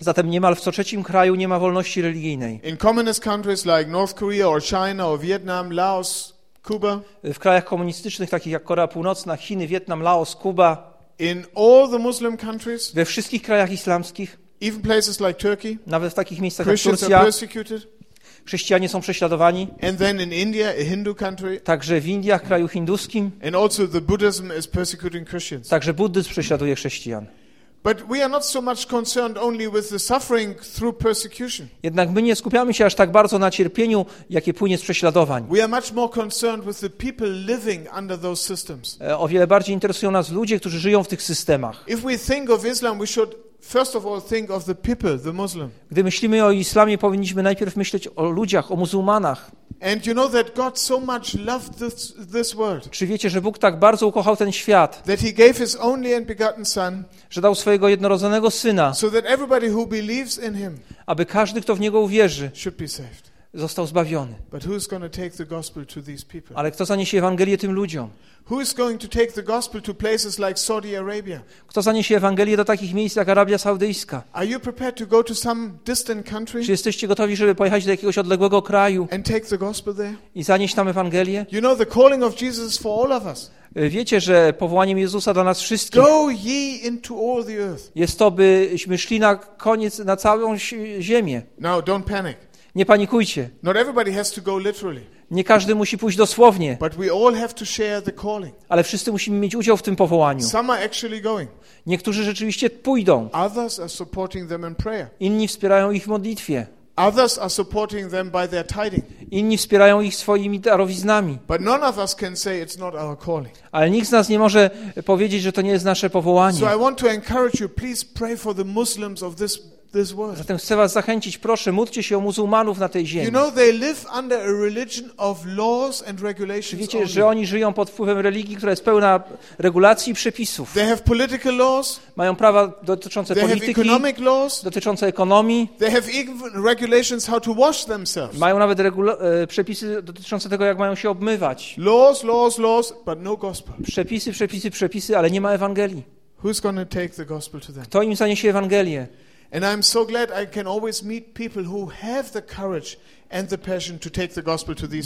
Zatem niemal w co trzecim kraju nie ma wolności religijnej. In communist countries like North Korea or China or Vietnam, Laos, Cuba, W krajach komunistycznych, takich jak Korea Północna, Chiny, Wietnam, Laos, Kuba, in all the Muslim countries, we wszystkich krajach islamskich, even places like Turkey, nawet w takich miejscach jak Christians are Turcja, persecuted. Chrześcijanie są prześladowani. And then in India, a Hindu country, Także w Indiach, kraju hinduskim, and also the Buddhism is persecuting Christians. także buddyzm prześladuje chrześcijan. But we are not so much concerned only with the suffering through persecution. Jednak my nie skupiamy się aż tak bardzo na cierpieniu, jakie płynie z prześladowań. We are much more concerned with the people living under those systems. E, O wiele bardziej interesują nas ludzie, którzy żyją w tych systemach. If we think of Islam, we should first of all think of the people, the Muslim. Gdy myślimy o islamie, powinniśmy najpierw myśleć o ludziach, o muzułmanach. And you know that God so much loved this, this world Czy wiecie, że Bóg tak bardzo ukochał ten świat, that he gave his only and begotten Son że dał swojego jednorodzonego syna, so that everybody who believes in him aby każdy, kto w niego uwierzy, should be saved. Został zbawiony. Ale kto zaniesie Ewangelię tym ludziom? Like? Kto zaniesie Ewangelię do takich miejsc jak Arabia Saudyjska? To to Czy jesteście gotowi, żeby pojechać do jakiegoś odległego kraju i zanieść tam Ewangelię? You know, the calling of Jesus is for all of us. E, Wiecie, że powołaniem Jezusa dla nas wszystkich jest to, byśmy szli na koniec, na całą zi- ziemię. Now, don't panic. Nie panikujcie. Not everybody has to go literally, Nie każdy musi pójść dosłownie, but we all have to share the calling. ale wszyscy musimy mieć udział w tym powołaniu. Some are actually going, Niektórzy rzeczywiście pójdą, others are supporting them in prayer, inni wspierają ich w modlitwie, others are supporting them by their tithing. inni wspierają ich swoimi darowiznami. But none of us can say it's not our calling. Ale nikt z nas nie może powiedzieć, że to nie jest nasze powołanie. So I want to encourage you please pray for the Muslims of this. Zatem chcę was zachęcić, proszę, módlcie się o muzułmanów na tej You ziemi. know, they live under a religion of laws and regulations. wiecie, że oni żyją pod wpływem religii, która jest pełna regulacji i przepisów? They have political laws, Mają prawa dotyczące they have polityki, economic laws, dotyczące ekonomii, they have even regulations how to wash themselves. mają nawet e, przepisy dotyczące tego, jak mają się obmywać. Laws, laws, laws, but no gospel. Przepisy, przepisy, przepisy, ale nie ma Ewangelii. Who's going to take the gospel to them? Kto im zaniesie Ewangelię? And I'm so glad I can always meet people who have the courage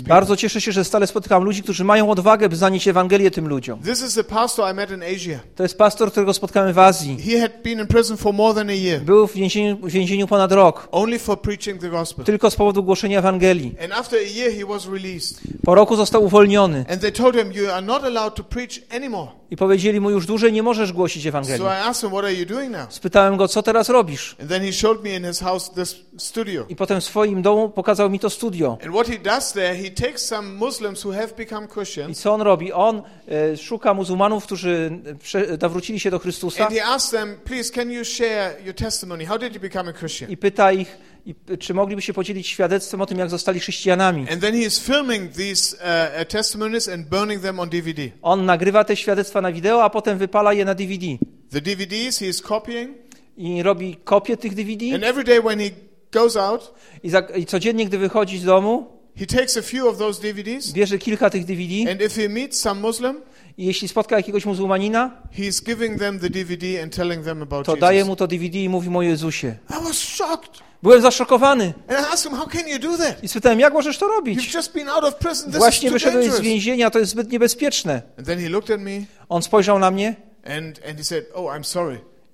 Bardzo cieszę się, że stale spotykam ludzi, którzy mają odwagę, by zanieść Ewangelię tym ludziom. This is the pastor I met in Asia. To jest pastor, którego spotkałem w Azji. He had been in prison for more than a year, Był w więzieniu, w więzieniu ponad rok, only for preaching the gospel. tylko z powodu głoszenia Ewangelii. And after a year, he was released. Po roku został uwolniony And they told him, You are not allowed to preach anymore. i powiedzieli mu, już dłużej nie możesz głosić So Ewangelii. I asked him, What are you doing now? Spytałem go, co teraz robisz? And then he showed me in his house this studio. I potem w swoim domu pokazał mi to studio. And what he does there, he takes some Muslims who have become I Christians co on robi? On e, szuka muzułmanów, którzy e, prze- nawrócili się do Chrystusa and he asks them, Please, can you share your testimony? How did you become a Christian? i pyta ich, i, czy mogliby się podzielić świadectwem o tym, jak zostali chrześcijanami. And then he is filming these uh, testimonies and burning them on DVD. On nagrywa te świadectwa na wideo, a potem wypala je na DVD. The DVDs he is copying, I robi kopię tych DVD and every day when he goes out, i, za, i codziennie, gdy wychodzi z domu, he takes a few of those DVDs, bierze kilka tych DVD and if he meets some Muslim, i jeśli spotka jakiegoś muzułmanina, he's giving them the DVD and telling them about to daje Jesus. mu to DVD i mówi o Jezusie. I was shocked. Byłem zaszokowany I spytałem, jak możesz to robić? just been out of prison. This Właśnie wyszedłeś z więzienia, to jest zbyt niebezpieczne. And then he looked at me On spojrzał na mnie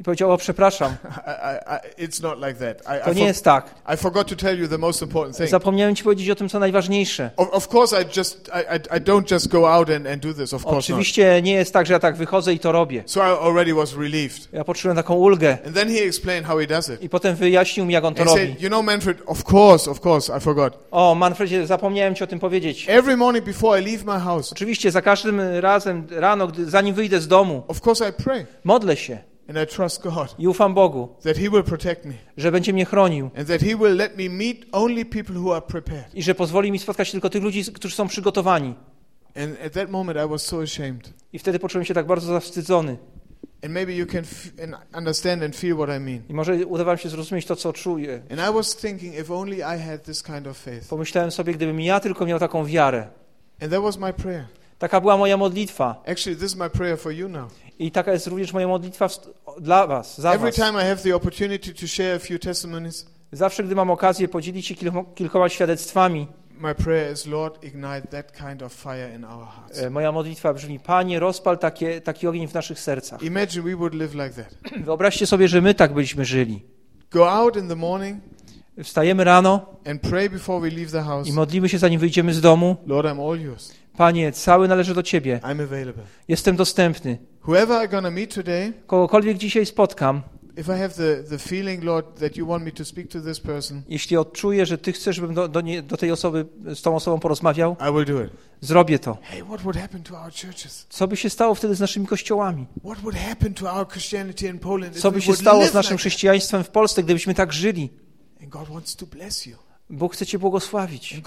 i powiedział, o przepraszam, I, I, I, it's not like that. I, to nie jest tak. I forgot to tell you the most important thing. Zapomniałem ci powiedzieć o tym, co najważniejsze. Of, of course, I just I, I, I don't just go out and, and do this. Of course not. Oczywiście nie jest tak, że ja tak wychodzę i to robię. So I already was relieved. Ja poczułem taką ulgę And then he explained how he does it. i potem wyjaśnił mi, jak on to And robi. said, "You know, Manfred, of course, of course, I forgot. O, Manfredzie, zapomniałem ci o tym powiedzieć. Every morning before I leave my house, Oczywiście za każdym razem rano, gdy, zanim wyjdę z domu, of course I pray modlę się and I trust God i ufam Bogu, that He will protect me że będzie mnie chronił and that He will let me meet only people who are prepared." i że pozwoli mi spotkać tylko tych ludzi, którzy są przygotowani. And at that moment, I was so ashamed. I wtedy poczułem się tak bardzo zawstydzony. And maybe you can understand and feel what I mean. I może uda wam się zrozumieć to, co czuję. And I was thinking, if only I had this kind of faith. Pomyślałem sobie, gdybym ja tylko miał taką wiarę. And that was my prayer. Taka była moja modlitwa. Actually, this is my prayer for you now. I taka jest również moja modlitwa dla was, za Every was. time I have the opportunity to share a few testimonies, Zawsze, gdy mam okazję podzielić się kilkoma, kilkoma świadectwami, my prayer is, Lord, ignite that kind of fire in our hearts. e, moja modlitwa brzmi, Panie, rozpal takie, taki ogień w naszych sercach. Imagine we would live like that. Wyobraźcie sobie, że my tak byśmy żyli. Go out in the morning Wstajemy rano and pray before we leave the house. i modlimy się, zanim wyjdziemy z domu. Lord, I'm all yours. Panie, cały należy do Ciebie. I'm available. Jestem dostępny. Whoever I'm to meet today, Kogokolwiek dzisiaj spotkam, jeśli odczuję, że Ty chcesz, żebym do, do, nie, do tej osoby, z tą osobą porozmawiał, I will do it. zrobię to. Hey, what would happen to our churches? Co by się stało wtedy z naszymi kościołami? What would happen to our Christianity in Poland Co by się stało z naszym chrześcijaństwem w Polsce, gdybyśmy tak żyli? And God wants to bless you. Bóg chce Cię błogosławić.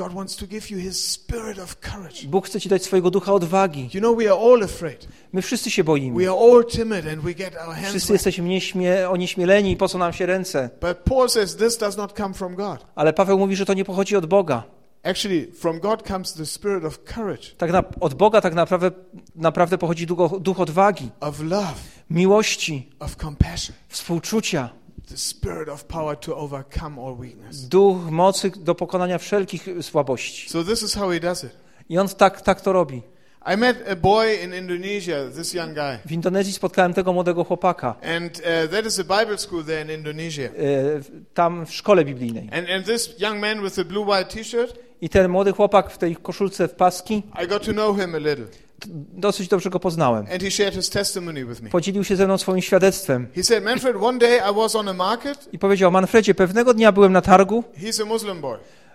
Bóg chce Ci dać swojego ducha odwagi. You know, we are all afraid. My wszyscy się boimy. We are all timid and we get our hands Wszyscy jesteśmy nieśmie, onieśmieleni i po co nam się ręce. But Paul says this does not come from God. Ale Paweł mówi, że to nie pochodzi od Boga. Tak na, od Boga tak naprawdę, naprawdę pochodzi duch, duch odwagi, of love, miłości, of compassion, współczucia, duch mocy do pokonania wszelkich słabości. So this is how he does it. I on tak, tak to robi. I met a boy in Indonesia, this young guy. W Indonezji spotkałem tego młodego chłopaka, And uh, that is a Bible school there in Indonesia. e, tam w szkole biblijnej. And, and this young man with the blue white t-shirt, I ten młody chłopak w tej koszulce w paski, I got to know him a little. Dosyć dobrze go poznałem. Podzielił się ze mną swoim świadectwem He said, Manfred, one day I was on a market. i powiedział, Manfredzie, pewnego dnia byłem na targu,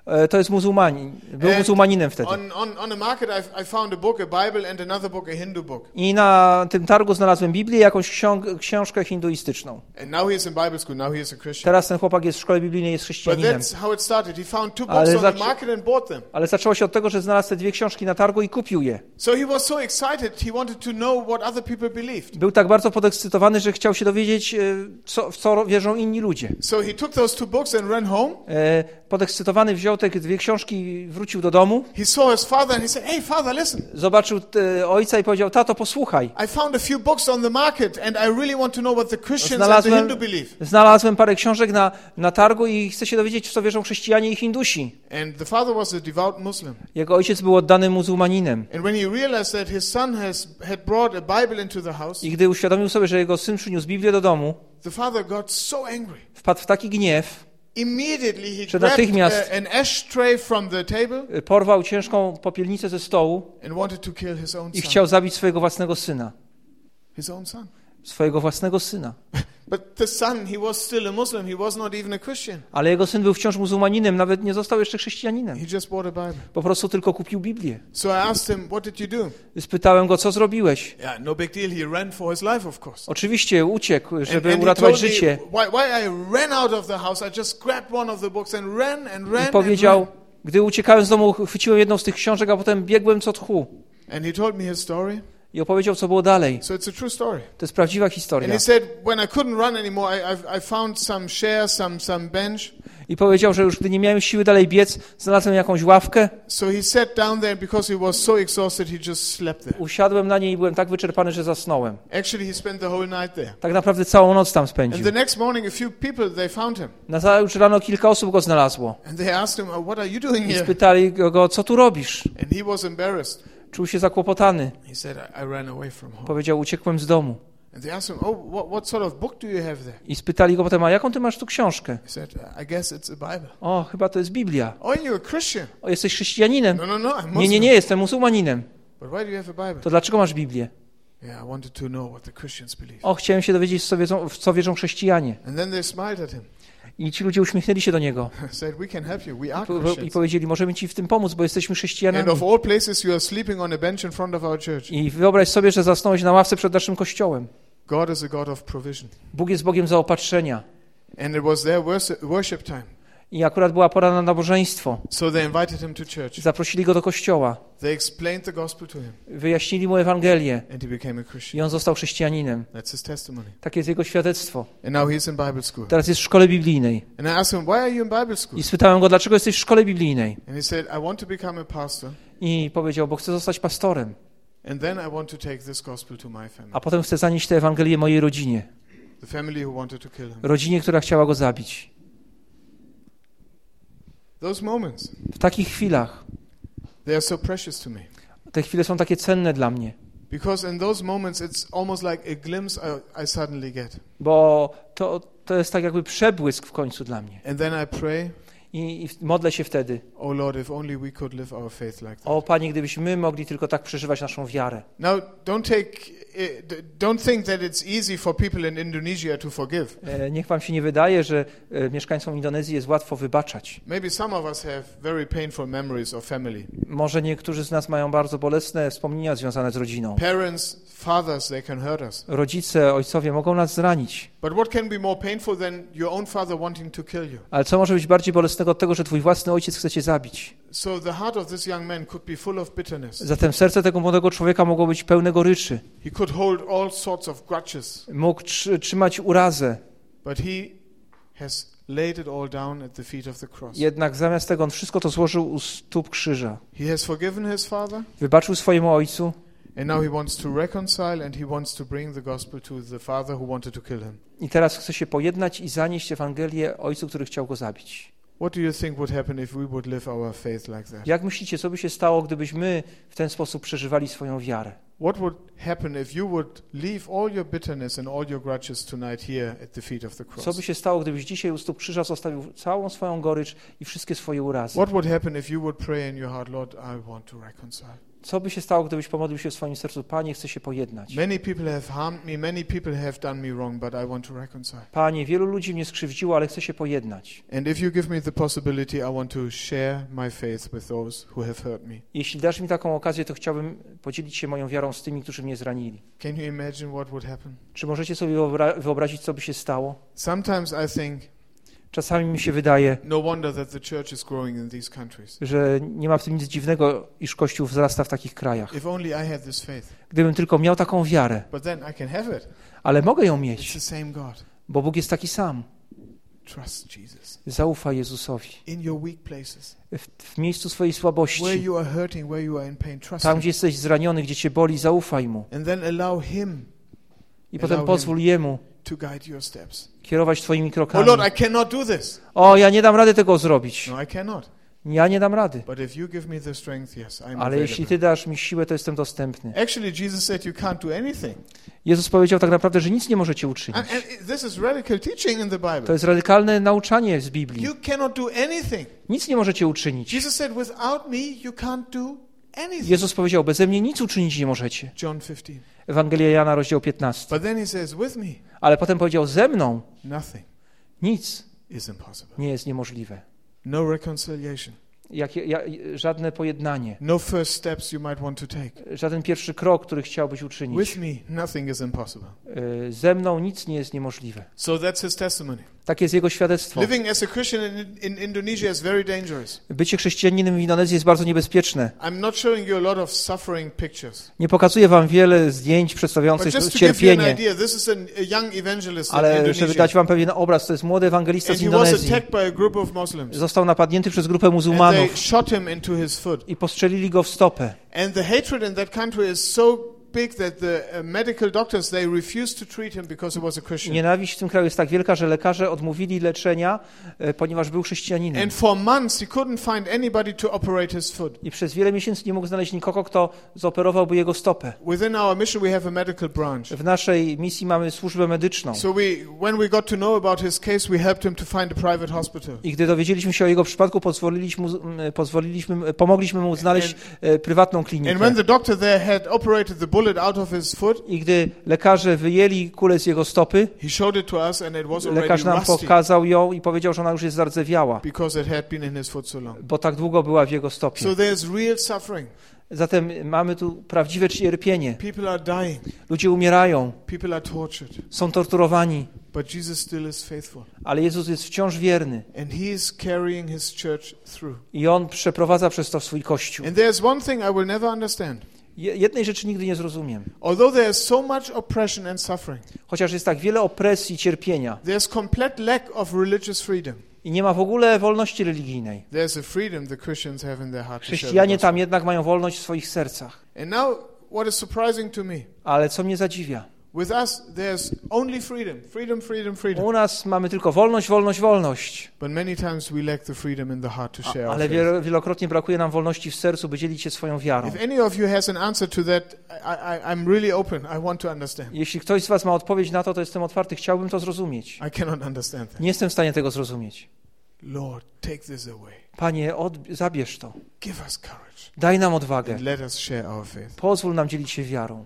E, to jest muzułmanin, był And muzułmaninem wtedy. On, on, on a market, I, I found a book, a Bible, and another book, a Hindu book. I na tym targu znalazłem Biblię i jakąś ksiąg- książkę hinduistyczną. And now he's in Bible school. Now he is a Christian. Teraz ten chłopak jest w szkole biblijnej, jest But chrześcijaninem. that's how it started. He found two Ale books on the zaczy- market and bought them. Ale zaczęło się od tego, że znalazł te dwie książki na targu i kupił je. So he was so excited. He wanted to know what other people believed. Był tak bardzo podekscytowany, że chciał się dowiedzieć, e, co, w co wierzą inni ludzie. So he took those two books and ran home. E, Podekscytowany wziął wziął te dwie książki, wrócił do domu, He saw his father and he said, Hey, father, listen. zobaczył e, ojca i powiedział, tato, posłuchaj. I found a few books on the market and I really want to know what the Christians and the Znalazłem, Hindu believe. znalazłem parę książek na, na targu i chcę się dowiedzieć, w co wierzą chrześcijanie i Hindusi. And the father was a devout Muslim. Jego ojciec był oddanym muzułmaninem. And when he realized that his son has, had brought a Bible into the house, I gdy uświadomił sobie, że jego syn przyniósł Biblię do domu, the father got so angry. wpadł w taki gniew, Grabbed natychmiast- table y, porwał ciężką popielnicę ze stołu i chciał zabić swojego własnego syna. Swojego własnego syna. Ale jego syn był wciąż muzułmaninem, nawet nie został jeszcze chrześcijaninem. Po prostu tylko kupił Biblię. So I? Spytałem go, co zrobiłeś? No. Oczywiście uciekł, żeby uratować życie. I powiedział, gdy uciekałem z domu, chwyciłem jedną z tych książek, a potem biegłem co tchu. And he told me his story. I opowiedział, co było dalej. So it's a true story. To jest prawdziwa And historia. he said, when I couldn't run anymore, I, I, I found some chair, some, some bench. I powiedział, że już gdy nie miałem siły dalej biec, znalazłem jakąś ławkę, So he sat down there, and because he was so exhausted, he just slept there. usiadłem na niej i byłem tak wyczerpany, że zasnąłem. Actually, he spent the whole night there. Tak naprawdę całą noc tam And spędził. the next morning, a few people, they found him. Nazajutrz rano kilka osób go znalazło. And they asked him, oh, what are you doing I here? spytali go, co tu robisz? And he was embarrassed. Czuł się zakłopotany. Powiedział, uciekłem z domu. Oh? I spytali go potem, a jaką ty masz tu książkę? O, chyba to jest Biblia. Oh? O, jesteś chrześcijaninem? No, no, no. Nie, nie, nie, jestem muzułmaninem. To dlaczego masz Biblię? O, chciałem się dowiedzieć, w co wierzą, w co wierzą chrześcijanie. I ci ludzie uśmiechnęli się do niego i powiedzieli, możemy ci w tym pomóc, bo jesteśmy chrześcijanami. I wyobraź sobie, że zasnąłeś na ławce przed naszym kościołem. Bóg jest Bogiem zaopatrzenia. And it was their worship time. I akurat była pora na nabożeństwo. So they invited him to church. Zaprosili go do kościoła. They explained the gospel to him, Wyjaśnili mu Ewangelię. I on został chrześcijaninem. Takie jest jego świadectwo. Teraz jest w szkole biblijnej. I spytałem go, dlaczego jesteś w szkole biblijnej? And he said, I want to become a pastor, I powiedział, bo chcę zostać pastorem. and then I want to take this gospel to my family. A potem chcę zanieść tę Ewangelię mojej rodzinie. The family who wanted to kill him. Rodzinie, która chciała go zabić. Those moments, W takich chwilach, they are so precious to me. te chwile są takie cenne dla mnie. Because in those moments, it's almost like a glimpse I, I suddenly get. Bo to, to jest tak jakby przebłysk w końcu dla mnie. And then I pray, I, I modlę się wtedy. oh Lord, if only we could live our faith like that. O Panie, gdybyśmy my mogli tylko tak przeżywać naszą wiarę. Now, don't take, don't think that it's easy for people in Indonesia to forgive. E, Niech wam się nie wydaje, że e, mieszkańcom Indonezji jest łatwo wybaczać. Maybe some of us have very painful memories of family. Może niektórzy z nas mają bardzo bolesne wspomnienia związane z rodziną. Parents, fathers, they can hurt us. Rodzice, ojcowie mogą nas zranić. But what can be more painful than your own father wanting to kill you? Ale co może być bardziej bolesnego od tego, że twój własny ojciec chce cię zabić? So the heart of this young man could be full of bitterness. Zatem serce tego młodego człowieka mogło być pełne goryczy. He could hold all sorts of grudges, Mógł tr- trzymać urazę. but he has laid it all down at the feet of the cross. Jednak zamiast tego on wszystko to złożył u stóp krzyża. He has forgiven his father, Wybaczył swojemu ojcu and now he wants to reconcile and he wants to bring the gospel to the father who wanted to kill him. i teraz chce się pojednać i zanieść Ewangelię ojcu, który chciał go zabić. What do you think would happen if we would live our faith like that? Jak myślicie, co by się stało, gdybyśmy w ten sposób przeżywali swoją wiarę? What would happen if you would leave all your bitterness and all your grudges tonight here at the feet of the Co by cross? się stało, gdybyś dzisiaj u stóp krzyża zostawił całą swoją gorycz i wszystkie swoje urazy? What would happen if you would pray in your heart, Lord, I want to reconcile? Co by się stało, gdybyś pomodlił się w swoim sercu, Panie, chcę się pojednać? Many people have harmed me, many people have done me wrong, but I want to reconcile. Panie, wielu ludzi mnie skrzywdziło, ale chcę się pojednać. And if you give me the possibility, I want to share my faith with those who have hurt me. Jeśli dasz mi taką okazję, to chciałbym podzielić się moją wiarą z tymi, którzy mnie zranili. Can you imagine what would happen? Czy możecie sobie wyobra- wyobrazić, co by się stało? Sometimes I think, Czasami mi się wydaje, no że nie ma w tym nic dziwnego, iż Kościół wzrasta w takich krajach. Gdybym tylko miał taką wiarę, ale mogę ją mieć, bo Bóg jest taki sam. Zaufaj Jezusowi. W, w miejscu swojej słabości, tam gdzie jesteś zraniony, gdzie cię boli, zaufaj Mu. I potem pozwól Jemu to guide your steps. kierować twoimi Oh krokami. Lord, I cannot do this. O, ja nie dam rady tego zrobić. No, I cannot. Ja nie dam rady. But if you give me the strength, yes, I'm Ale jeśli. Ty dasz mi siłę, to jestem dostępny. Actually, Jesus said you can't do anything. Jezus powiedział tak naprawdę, że nic nie możecie uczynić. And, and To jest radykalne nauczanie z Biblii. You cannot do anything. Nic nie możecie uczynić. Jesus said, without me, you can't do anything. Jezus powiedział, beze mnie nic uczynić nie możecie. John 15. Ewangelia Jana, rozdział 15. But then he says, with me, Ale potem powiedział, ze mną nic nie jest niemożliwe. No reconciliation. Jakie, ja, żadne pojednanie, No first steps you might want to take. żaden pierwszy krok, który chciałbyś uczynić. With me, nothing is impossible. Y, Ze mną nic nie jest niemożliwe. So that's his testimony. Tak jest jego świadectwo. Living as a Christian in, in Indonesia is very dangerous. Bycie chrześcijaninem w Indonezji jest bardzo niebezpieczne. I'm not showing you a lot of suffering pictures. Nie pokazuję wam wiele zdjęć przedstawiających cierpienie, ale żeby dać wam pewien obraz, to jest młody ewangelista z Indonezji. Został napadnięty przez grupę muzułmanów i postrzelili go w stopę. And the hatred in that country is so big that the uh, medical doctors they refused to treat him because he was a Christian. Nienawiść w tym kraju jest tak wielka, że lekarze odmówili leczenia, e, ponieważ był chrześcijaninem. And for months he couldn't find anybody to operate his foot. I przez wiele miesięcy nie mógł znaleźć nikogo, kto zoperowałby jego stopę. Within our mission we have a medical branch. W naszej misji mamy służbę medyczną. So we when we got to know about his case we helped him to find a private hospital. I gdy dowiedzieliśmy się o jego przypadku, pozwoliliśmy, mu- m, pozwoliliśmy, pomogliśmy mu znaleźć e, prywatną And klinikę. when the doctor there had operated the bullet I gdy lekarze wyjęli kulę z jego stopy, he showed it to us and it was already lekarz nam pokazał ją i powiedział, że ona już jest zardzewiała, because it had been in his foot so long. bo tak długo była w jego stopie. So there's real suffering. Zatem mamy tu prawdziwe cierpienie. People are dying. Ludzie umierają, People are tortured. są torturowani, ale Jezus jest wciąż wierny And he is carrying his church through. i On przeprowadza przez to swój Kościół. I Jednej rzeczy nigdy nie zrozumiem. Although there's so much oppression and suffering, Chociaż jest tak wiele opresji, cierpienia there's complete lack of religious freedom. i nie ma w ogóle wolności religijnej. There's a freedom the Christians have in their heart to share the Chrześcijanie tam jednak mają wolność w swoich sercach. And now, what is surprising to me, Ale co mnie zadziwia? With us, there's only freedom, freedom, freedom, freedom. U nas mamy tylko wolność, wolność, wolność. But many times we lack the freedom in the heart to share ale wielokrotnie brakuje nam wolności w sercu, by dzielić się swoją wiarą. If any of you has an answer to that, I, I, I'm really open. I want to understand. Jeśli ktoś z Was ma odpowiedź na to, to jestem otwarty. Chciałbym to zrozumieć. I cannot understand that. Nie jestem w stanie tego zrozumieć. Lord, take this away. Panie, od, zabierz to. Give us courage Daj nam odwagę. and let us share our faith. Pozwól nam dzielić się wiarą.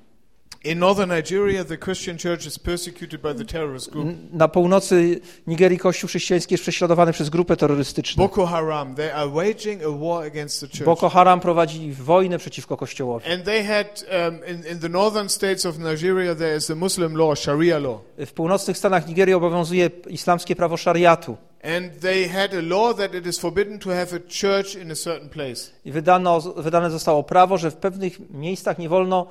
In northern Nigeria, the Christian church is persecuted by the terrorist group N- Na północy Nigerii Kościół chrześcijański jest prześladowany przez grupę terrorystyczną. Boko Haram. They are waging a war against the church. Boko Haram prowadzi wojnę przeciwko Kościołowi. And they had, um, in, in the northern states of Nigeria, there is a Muslim law, Sharia law. W północnych stanach Nigerii obowiązuje islamskie prawo szariatu. And they had a law that it is forbidden to have a church in a certain place. I wydano, wydane zostało prawo, że w pewnych miejscach nie wolno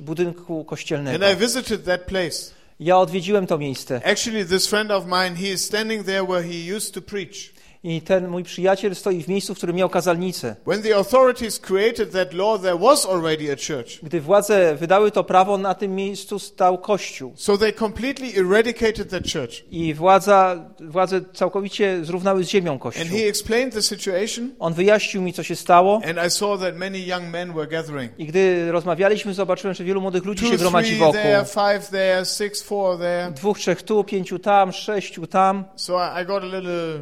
budynku kościelnego. And I visited that place. Ja odwiedziłem to miejsce Actually, this friend of mine, he is standing there where he used to preach. I ten mój przyjaciel stoi w miejscu, w którym miał kazalnicę. When the authorities created that law, there was already a church. Gdy władze wydały to prawo, na tym miejscu stał kościół. So they completely eradicated that church. I władza, władze całkowicie zrównały z ziemią And kościół. he explained the situation, On wyjaśnił mi, co się stało. and I saw that many young men were gathering. I gdy rozmawialiśmy, zobaczyłem, że wielu młodych ludzi Two, się gromadzi wokół. there, five there, six, four there. Dwóch, trzech tu, pięciu tam, sześciu tam. So I got a little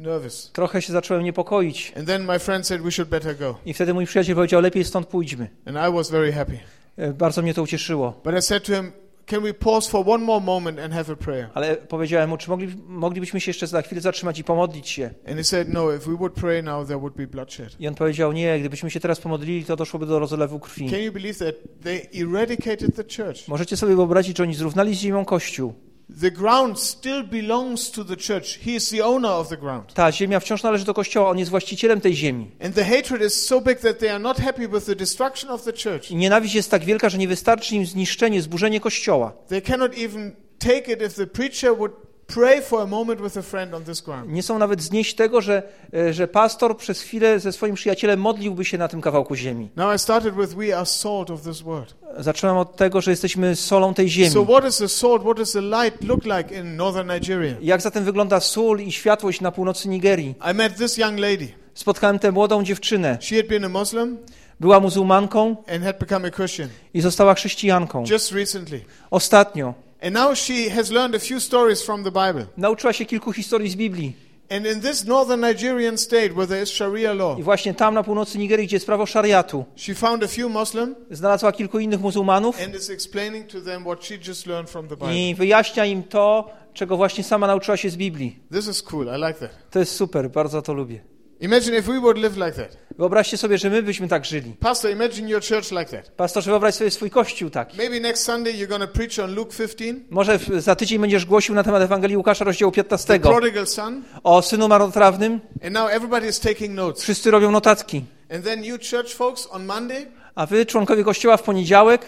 nervous. Trochę się zacząłem niepokoić. And then my friend said we should better go. I wtedy mój przyjaciel powiedział, lepiej stąd pójdźmy. And I was very happy. E, Bardzo mnie to ucieszyło. But I said to him, Can we pause for one more moment and have a prayer? Ale powiedziałem mu, czy mogli, moglibyśmy się jeszcze na chwilę zatrzymać i pomodlić się. And he said, No, if we would pray now, there would be bloodshed. I on powiedział, nie, gdybyśmy się teraz pomodlili, to doszłoby do rozlewu krwi. Can you believe that they eradicated the church? Możecie sobie wyobrazić, że oni zrównali z ziemią Kościół. The ground still belongs to the church. He is the owner of the ground. Ta ziemia wciąż należy do Kościoła, on jest właścicielem tej ziemi. And the hatred is so big that they are not happy with the destruction of the church. I nienawiść jest tak wielka, że nie wystarczy im zniszczenie, zburzenie Kościoła. They cannot even take it if the preacher would pray for a moment with a friend on this ground. Nie są nawet znieść tego, że, e, że pastor przez chwilę ze swoim przyjacielem modliłby się na tym kawałku ziemi. Now I started with we are salt of this world. Zacząłem od tego, że jesteśmy solą tej ziemi. So what is the salt? What does the light look like in northern Nigeria? Jak zatem wygląda sól i światłość na północy Nigerii? I met this young lady. Spotkałem tę młodą dziewczynę. She had been a Muslim Była muzułmanką and had become a Christian i została chrześcijanką. just recently. Ostatnio And now she has learned a few stories from the Bible. nauczyła się kilku historii z Biblii. And in this northern Nigerian state where there is Sharia law, I właśnie tam na północy Nigerii, gdzie jest prawo szariatu, she found a few Muslim znalazła kilku innych muzułmanów and is explaining to them what she just learned from the Bible. i wyjaśnia im to, czego właśnie sama nauczyła się z Biblii. This is cool. I like that. To jest super, bardzo to lubię. Imagine if we would live like that. Wyobraźcie sobie, że my byśmy tak żyli. Pastor, imagine your church like that. Pastorze, wyobraź sobie swój kościół taki. Maybe next Sunday you're going to preach on Luke 15, Może za tydzień będziesz głosił na temat Ewangelii Łukasza, rozdziału 15, the prodigal son, o synu marnotrawnym. and now everybody is taking notes. Wszyscy robią notatki. And then you church folks on Monday A wy, członkowie kościoła, w poniedziałek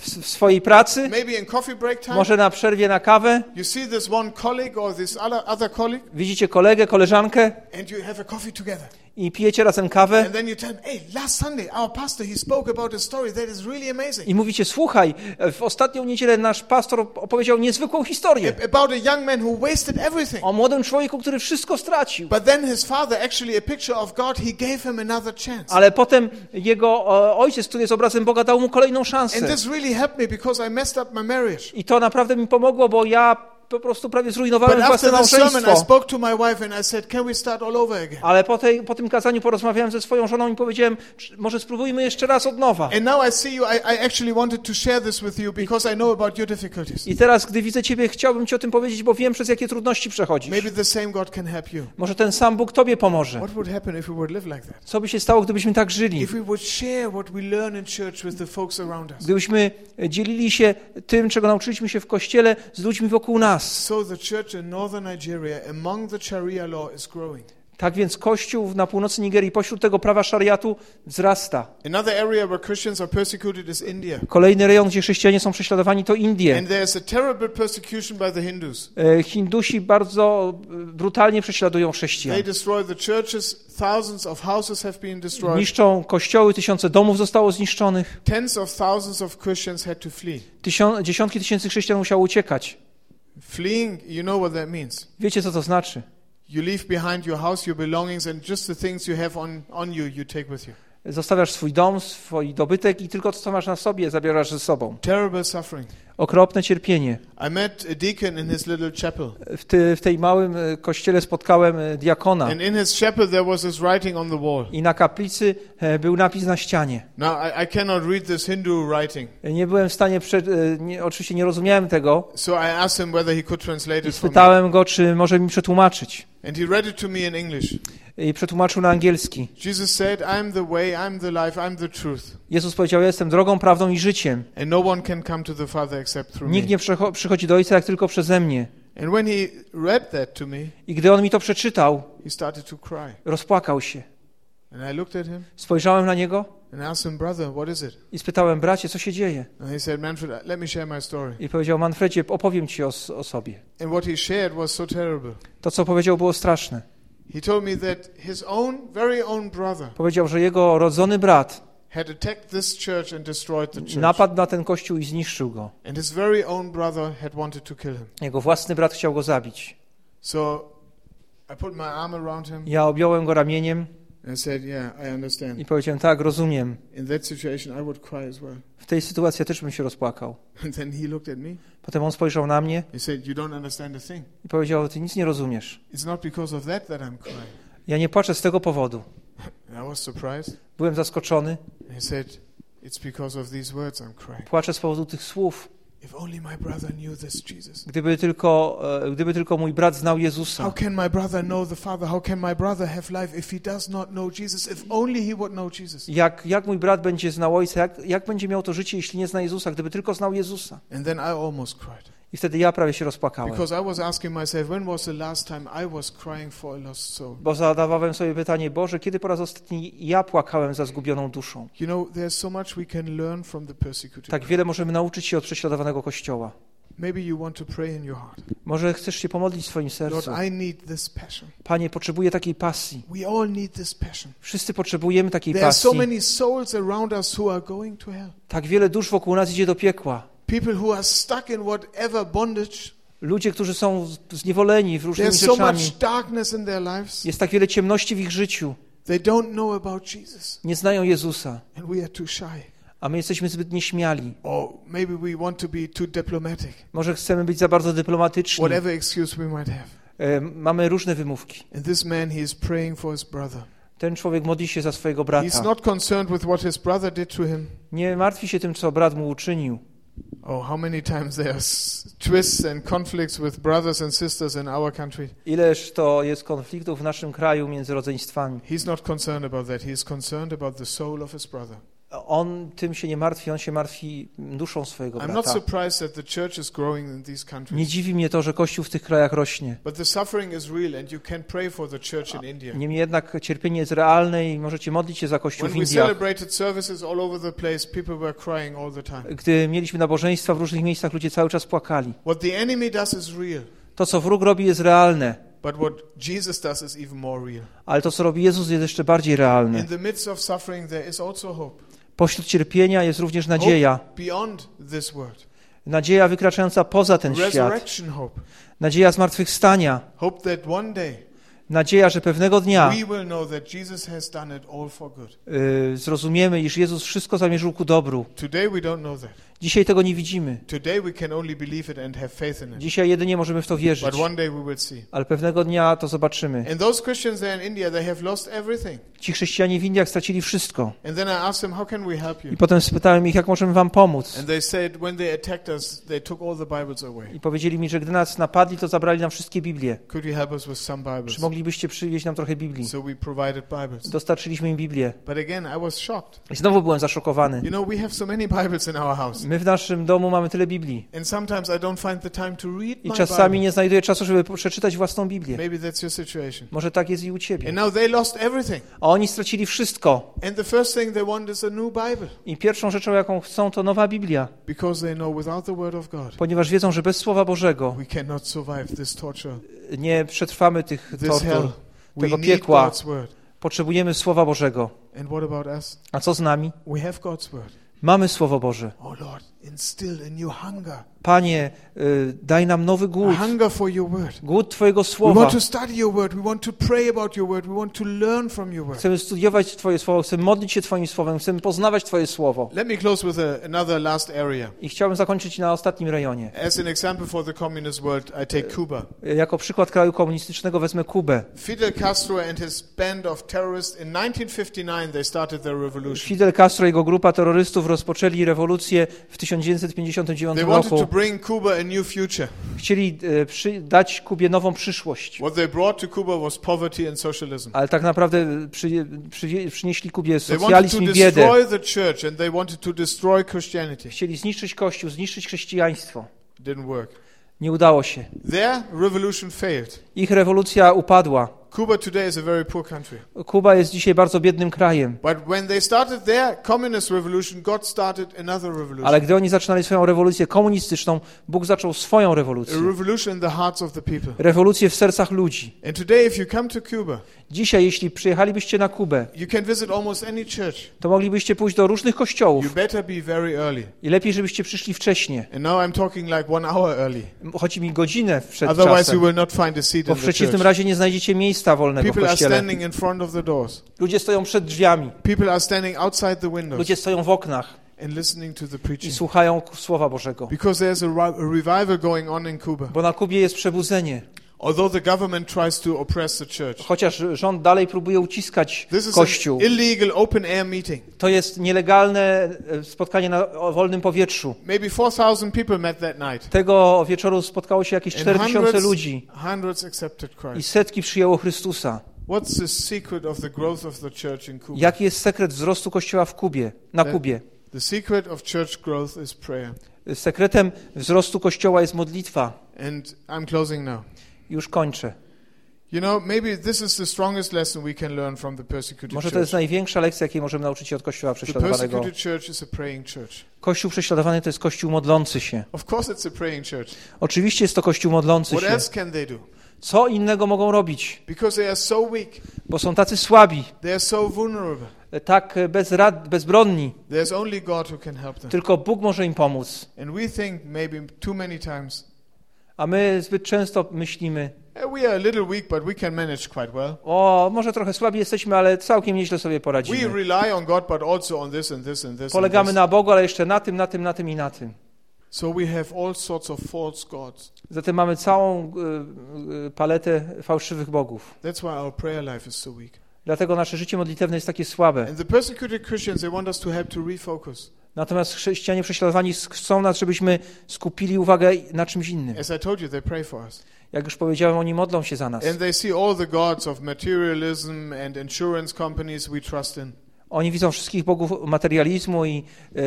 w, w swojej pracy, time, może na przerwie na kawę, other, other colleague, widzicie kolegę, koleżankę i pijecie razem kawę them, hey, pastor, really i mówicie, słuchaj, w ostatnią niedzielę nasz pastor opowiedział niezwykłą historię. O młodym człowieku, który wszystko stracił. Ale potem jego ojciec, który jest obrazem Boga, dał mu kolejną szansę. I to naprawdę mi pomogło, bo ja po prostu prawie But zrujnowałem własne małżeństwo. said? Ale po, tej, po tym kazaniu porozmawiałem ze swoją żoną i powiedziałem, "Czy- może spróbujmy jeszcze raz od nowa. I teraz, gdy widzę Ciebie, chciałbym Ci o tym powiedzieć, bo wiem, przez jakie trudności przechodzisz. Może ten sam Bóg Tobie pomoże. What would happen if we would live like that? Co by się stało, gdybyśmy tak żyli? Gdybyśmy dzielili się tym, czego nauczyliśmy się w Kościele z ludźmi wokół nas. So the church in northern Nigeria, among the Sharia law, is growing. Tak więc Kościół na północy Nigerii pośród tego prawa szariatu wzrasta. Kolejny rejon, gdzie chrześcijanie są prześladowani, to Indie. And there's a terrible persecution by the Hindus. E, Hindusi bardzo e, brutalnie prześladują chrześcijan. Niszczą kościoły, tysiące domów zostało zniszczonych. Tens of thousands of Christians had to flee. Tysią, dziesiątki tysięcy chrześcijan musiało uciekać. Fleeing, you know what that means. Wiecie, co to znaczy? You leave behind your house, your belongings, and just the things you have on, on you, you take with you. Zostawiasz swój dom, swój dobytek i tylko to, co masz na sobie, zabierasz ze sobą. Terrible suffering. Okropne cierpienie. I met a deacon in his little chapel. W, ty, w tej małym e, kościele spotkałem e, diakona i na kaplicy e, był napis na ścianie. Now, I, I cannot read this Hindu writing, Nie byłem w stanie, prze, nie, oczywiście nie rozumiałem tego so I asked him whether he could translate i it for me. spytałem go, czy może mi przetłumaczyć. And he read it to me in English. I przetłumaczył na angielski. Jesus said, I'm the way, I'm the life, I'm the truth. Jezus powiedział, jestem drogą, prawdą i życiem. And no one can come to the Father except through Nikt nie przycho- przychodzi do Ojca jak tylko przeze mnie. And when he read that to me, I gdy on mi to przeczytał, he started to cry. rozpłakał się. And I looked at him Spojrzałem na niego i spytałem, bracie, co się dzieje? And he said, Manfred, let me share my story. I powiedział, Manfredzie, opowiem ci o, o sobie. And what he shared was so terrible. To, co powiedział, było straszne. He told me that his own, very own brother Powiedział, że jego rodzony brat had attacked this church and destroyed the church. napadł na ten kościół i zniszczył go. And his very own brother had wanted to kill him. Jego własny brat chciał go zabić. So I put my arm around him Ja objąłem go ramieniem I powiedziałem, tak, rozumiem. In that situation, I would cry as well. W tej sytuacji ja też bym się rozpłakał. Potem on spojrzał na mnie i powiedział, ty nic nie rozumiesz. Ja nie płaczę z tego powodu. Byłem zaskoczony. Płaczę z powodu tych słów. If only my brother knew this Jesus. Gdyby tylko, e, gdyby tylko mój brat znał Jezusa. How can my brother know the Father? How can my brother have life if he does not know Jesus? If only he would know Jesus. Jak, jak mój brat będzie znał Ojca, jak, jak będzie miał to życie, jeśli nie zna Jezusa, gdyby tylko znał Jezusa. And then I almost cried. I wtedy ja prawie się rozpłakałem. Bo zadawałem sobie pytanie, Boże, kiedy po raz ostatni ja płakałem za zgubioną duszą? Tak wiele możemy nauczyć się od prześladowanego Kościoła. Może chcesz się pomodlić w swoim sercu. Panie, potrzebuję takiej pasji. Wszyscy potrzebujemy takiej pasji. Tak wiele dusz wokół nas idzie do piekła. People who are stuck in whatever bondage. Ludzie, którzy są zniewoleni w różnymi so rzeczami. much darkness in their lives. Jest tak wiele ciemności w ich życiu. They don't know about Jesus. Nie znają Jezusa, And we are too shy. a my jesteśmy zbyt nieśmiali. Or maybe we want to be too diplomatic. Może chcemy być za bardzo dyplomatyczni. Whatever excuse we might have. E, Mamy różne wymówki. And this man, he is praying for his brother. Ten człowiek modli się za swojego brata. not concerned with what his brother did to him. Nie martwi się tym, co brat mu uczynił. Oh, how many times there are s- twists and conflicts with brothers and sisters in our country. Ileż to jest konfliktów w naszym kraju między rodzeństwami. He's not concerned about that. He is concerned about the soul of his brother. On tym się nie martwi, on się martwi duszą swojego brata. Nie dziwi mnie to, że Kościół w tych krajach rośnie. Niemniej jednak cierpienie jest realne i możecie modlić się za Kościół w Indiach. Gdy mieliśmy nabożeństwa w różnych miejscach, ludzie cały czas płakali. To, co wróg robi, jest realne, but what Jesus does is even more real. ale to, co robi Jezus, jest jeszcze bardziej realne. Pośród cierpienia jest również nadzieja. Nadzieja wykraczająca poza ten świat. Nadzieja zmartwychwstania. Nadzieja, że pewnego dnia y, zrozumiemy, iż Jezus wszystko zamierzył ku dobru. Dzisiaj tego nie widzimy. Dzisiaj jedynie możemy w to wierzyć. Ale pewnego dnia to zobaczymy. Ci chrześcijanie w Indiach stracili wszystko. I potem spytałem ich, jak możemy wam pomóc. I powiedzieli mi, że gdy nas napadli, to zabrali nam wszystkie Biblie. Czy moglibyście przywieźć nam trochę Biblii? Dostarczyliśmy im Biblię. I znowu byłem zaszokowany. You know, we have so many Bibles in our house. My w naszym domu mamy tyle Biblii. And sometimes I don't find the time to read I my czasami nie znajduję czasu, żeby przeczytać własną Biblię. Maybe that's your situation. Może tak jest i u ciebie. And now they lost everything. A oni stracili wszystko. And the first thing they want is a new Bible I pierwszą rzeczą, jaką chcą, to nowa Biblia. because they know without the Word of God, Ponieważ wiedzą, że bez Słowa Bożego nie przetrwamy tych tortur. Tego piekła. Potrzebujemy Słowa Bożego. And what about us? A co z nami? Mamy Słowo Boże. Panie, y, daj nam nowy głód. Głód Twojego Słowa. Chcemy studiować Twoje Słowo, chcemy modlić się Twoim Słowem, chcemy poznawać Twoje Słowo. Let me close with another last area. I chciałbym zakończyć na ostatnim rejonie. As an example for the communist world, I take Cuba. Jako przykład kraju komunistycznego wezmę Kubę. Fidel Castro and his band of terrorists in 1959 they started their revolution. Fidel Castro i jego grupa terrorystów rozpoczęli rewolucję w 1959 They wanted to roku. Bring Cuba a new future. Chcieli e, dać Kubie nową przyszłość. What they brought to Cuba was poverty and socialism. Ale tak naprawdę przy, przy, przynieśli Kubie socjalizm i biedę. Chcieli zniszczyć Kościół, zniszczyć chrześcijaństwo. Didn't work. Nie udało się. Their revolution failed. Ich rewolucja upadła. Cuba today is a very poor country. Kuba jest dzisiaj bardzo biednym krajem. But when they started their communist revolution, God started another revolution. Ale gdy oni zaczynali swoją rewolucję komunistyczną, Bóg zaczął swoją A rewolucję. revolution in the hearts of the people. Rewolucję w sercach ludzi. And today, if you come to Cuba, Dzisiaj, jeśli przyjechalibyście na Kubę, you can visit almost any church. to moglibyście pójść do różnych You kościołów better be very early. i lepiej, żebyście przyszli wcześnie. And now I'm talking like one hour early. Chodzi mi godzinę przed czasem, a bo w przeciwnym razie nie znajdziecie miejsca wolnego w People are kościele. Ludzie stoją przed drzwiami, ludzie stoją w oknach i słuchają Słowa Bożego. Because there's a, ri- a revival going on in Cuba. Bo na Kubie jest przebudzenie. Although the government tries to oppress the church. Chociaż rząd dalej próbuje uciskać This is Kościół. an illegal open air meeting. To jest nielegalne e, spotkanie na wolnym powietrzu. Maybe 4,000 people met that night. Tego wieczoru spotkało się jakieś And 4000 hundreds, ludzi hundreds accepted i Christ. setki przyjęło Chrystusa. What's the secret of the growth of the church in Cuba? Jaki jest sekret wzrostu Kościoła w Kubie, na Kubie? The secret of church growth is prayer. Sekretem wzrostu Kościoła jest modlitwa. And I'm closing now. Już kończę. You know, maybe this is the strongest lesson we can learn from the persecuted Może to jest największa lekcja, jakiej możemy nauczyć się od Kościoła The prześladowanego. persecuted church is a praying church. Kościół prześladowany to jest Kościół modlący się. Of course, it's a praying church. Oczywiście jest to Kościół modlący What się. else can they do? Co innego mogą robić? Because they are so weak, Bo są tacy słabi, they are so vulnerable. tak bezrad, bezbronni. There's only God who can help them. Tylko Bóg może im pomóc. And we think maybe too many times, A my zbyt często myślimy, eh, we are a little weak, but we can manage quite well. o, może trochę słabi jesteśmy, ale całkiem nieźle sobie We poradzimy. rely on God, but also on this and this and this. And Polegamy this. na Bogu, ale jeszcze na tym, na tym, na tym i na tym. So we have all sorts of false gods. Zatem mamy całą y, y, paletę fałszywych bogów. That's why our prayer life is so weak. Dlatego nasze życie modlitewne jest takie słabe. And the persecuted Christians, they want us to help to refocus. Natomiast chrześcijanie prześladowani chcą nas, żebyśmy skupili uwagę na czymś innym. As I told you, they pray for us. Jak już powiedziałem, oni modlą się za nas. And they see all the gods of materialism and insurance companies we trust in. Oni widzą wszystkich bogów materializmu i e,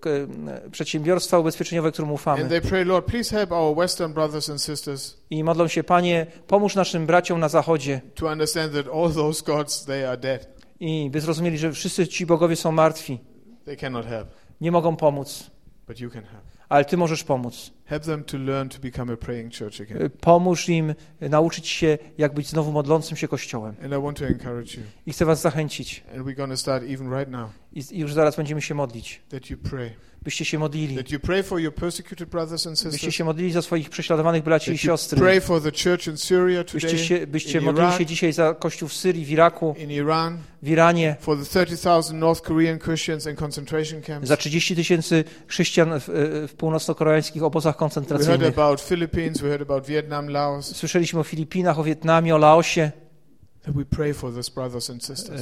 k, e, przedsiębiorstwa ubezpieczeniowe, którym ufamy. pray, Lord, sisters I modlą się, Panie, pomóż naszym braciom na zachodzie i by zrozumieli, że wszyscy ci bogowie są martwi. They cannot help, Nie mogą pomóc, but you can help. ale Ty możesz pomóc. Help them to learn to become a praying church again. Pomóż im e, nauczyć się, jak być znowu modlącym się Kościołem. And I want to encourage you. I chcę Was zachęcić. And we're going to start even right now I i już zaraz będziemy się modlić. Byście się modlili. Byście się modlili za swoich prześladowanych braci i siostry. Byście, się, byście modlili się dzisiaj za Kościół w Syrii, w Iraku, w Iranie, for the 30,000 North Korean Christians in concentration camps. za 30 tysięcy chrześcijan w, w północno-koreańskich obozach We heard koncentracyjnych. about Philippines, we heard about Vietnam, Laos. Słyszeliśmy o Filipinach, o Wietnamie, o Laosie.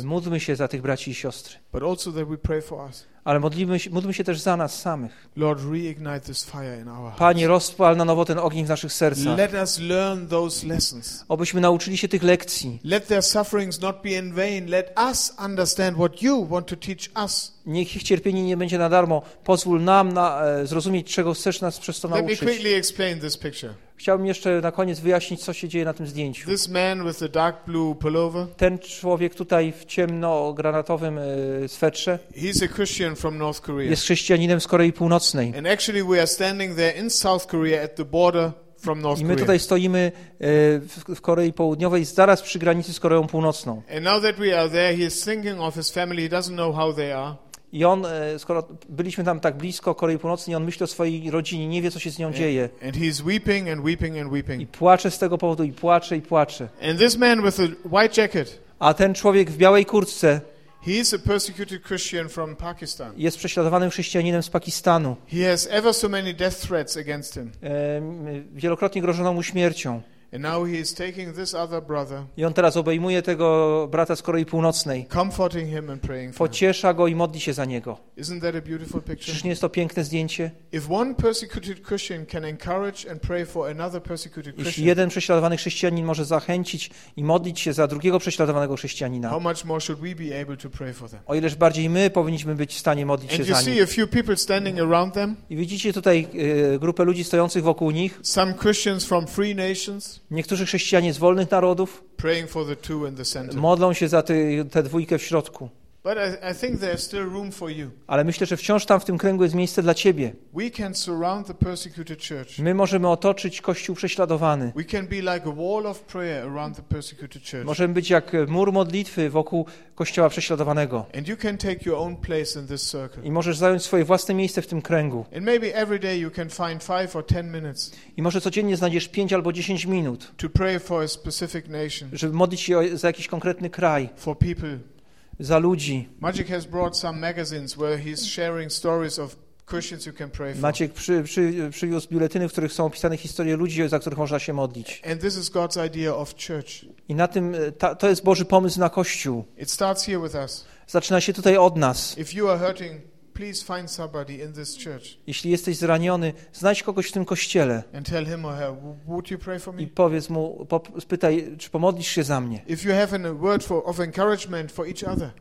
Módlmy się za tych braci i siostry. but also that we pray for us. Ale modlimy się, módlmy się też za nas samych. Lord, reignite this fire in our Panie, rozpal na nowo ten ogień w naszych sercach. Let us learn those lessons. Obyśmy nauczyli się tych lekcji. Let their sufferings not be in vain. Let us understand what you want to teach us. Niech ich cierpienie nie będzie na darmo. Pozwól nam na, e, zrozumieć, czego chcesz nas przez to Let me nauczyć. quickly explain this picture. Chciałbym jeszcze na koniec wyjaśnić, co się dzieje na tym zdjęciu. This man with the dark blue pullover, Ten człowiek tutaj w ciemno-granatowym e, swetrze he's a Christian from North Korea. jest chrześcijaninem z Korei Północnej. And actually, we are standing there in South Korea at the border from North I my tutaj stoimy e, w w Korei Południowej, zaraz przy granicy z Koreą Północną. And now that we are there, he is thinking of his family. He doesn't know how they are. I on, e, skoro byliśmy tam tak blisko Korei Północnej, on myśli o swojej rodzinie, nie wie, co się z nią dzieje. And he's weeping and weeping and I weeping. płacze z tego powodu, i płacze, i płacze. And this man with the white jacket, A ten człowiek w białej kurtce he's a persecuted Christian from Pakistan. jest prześladowanym chrześcijaninem z Pakistanu. He has ever so many death threats against him. E, Wielokrotnie grożono mu śmiercią. And now he is taking this other brother, I on teraz obejmuje tego brata z Korei Północnej. comforting him and praying for him. Pociesza go i modli się za niego. Isn't that a beautiful Czyż picture? nie jest to piękne zdjęcie? If one persecuted Christian can encourage and pray for another persecuted Jeśli jeden prześladowany chrześcijanin może zachęcić i modlić się za drugiego prześladowanego chrześcijanina, how much more should we be able to pray for them? o ileż bardziej my powinniśmy być w stanie modlić się And you za see nich. a few people standing around them, I widzicie tutaj e, grupę ludzi stojących wokół nich, some Christians from free nations, niektórzy chrześcijanie z wolnych narodów modlą się za ty, tę dwójkę w środku. But I, I think there's still room for you. Ale myślę, że wciąż tam w tym kręgu jest miejsce dla ciebie. We can surround the persecuted church. My możemy otoczyć Kościół prześladowany. Możemy być jak mur modlitwy wokół Kościoła prześladowanego. And you can take your own place in this circle. I możesz zająć swoje własne miejsce w tym kręgu. I może codziennie znajdziesz 5 albo 10 minut, to pray for a specific nation, żeby modlić się za jakiś konkretny kraj, for people. Za ludzi. Magic has brought some magazines where he's sharing stories of Christians you can pray for. Maciek przy, przy, przywiózł biuletyny, w których są opisane historie ludzi, za których można się modlić. And this is God's idea of church. I na tym, e, ta, to jest Boży pomysł na Kościół. It starts here with us. Zaczyna się tutaj od nas. If you are hurting, please find somebody in this church Jeśli jesteś zraniony, znajdź kogoś w tym kościele and tell him or her, "W- would you pray for me? i powiedz mu, spytaj, czy pomodlisz się za mnie.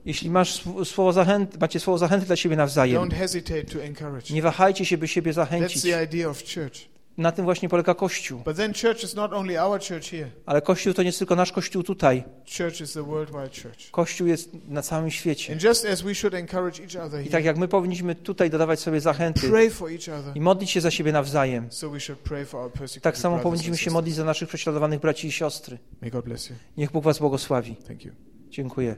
Jeśli masz słowo zachęty, macie słowo zachęty dla siebie nawzajem, nie wahajcie się, by siebie zachęcić. Na tym właśnie polega Kościół. But then church is not only our church here. Ale Kościół to nie tylko nasz Kościół tutaj. Kościół jest na całym świecie. And just as we should encourage each other I tak jak my powinniśmy tutaj dodawać sobie zachęty i modlić się za siebie nawzajem, so we should pray for our persecuted tak samo powinniśmy się modlić za naszych prześladowanych braci i siostry. Niech Bóg was błogosławi. Dziękuję.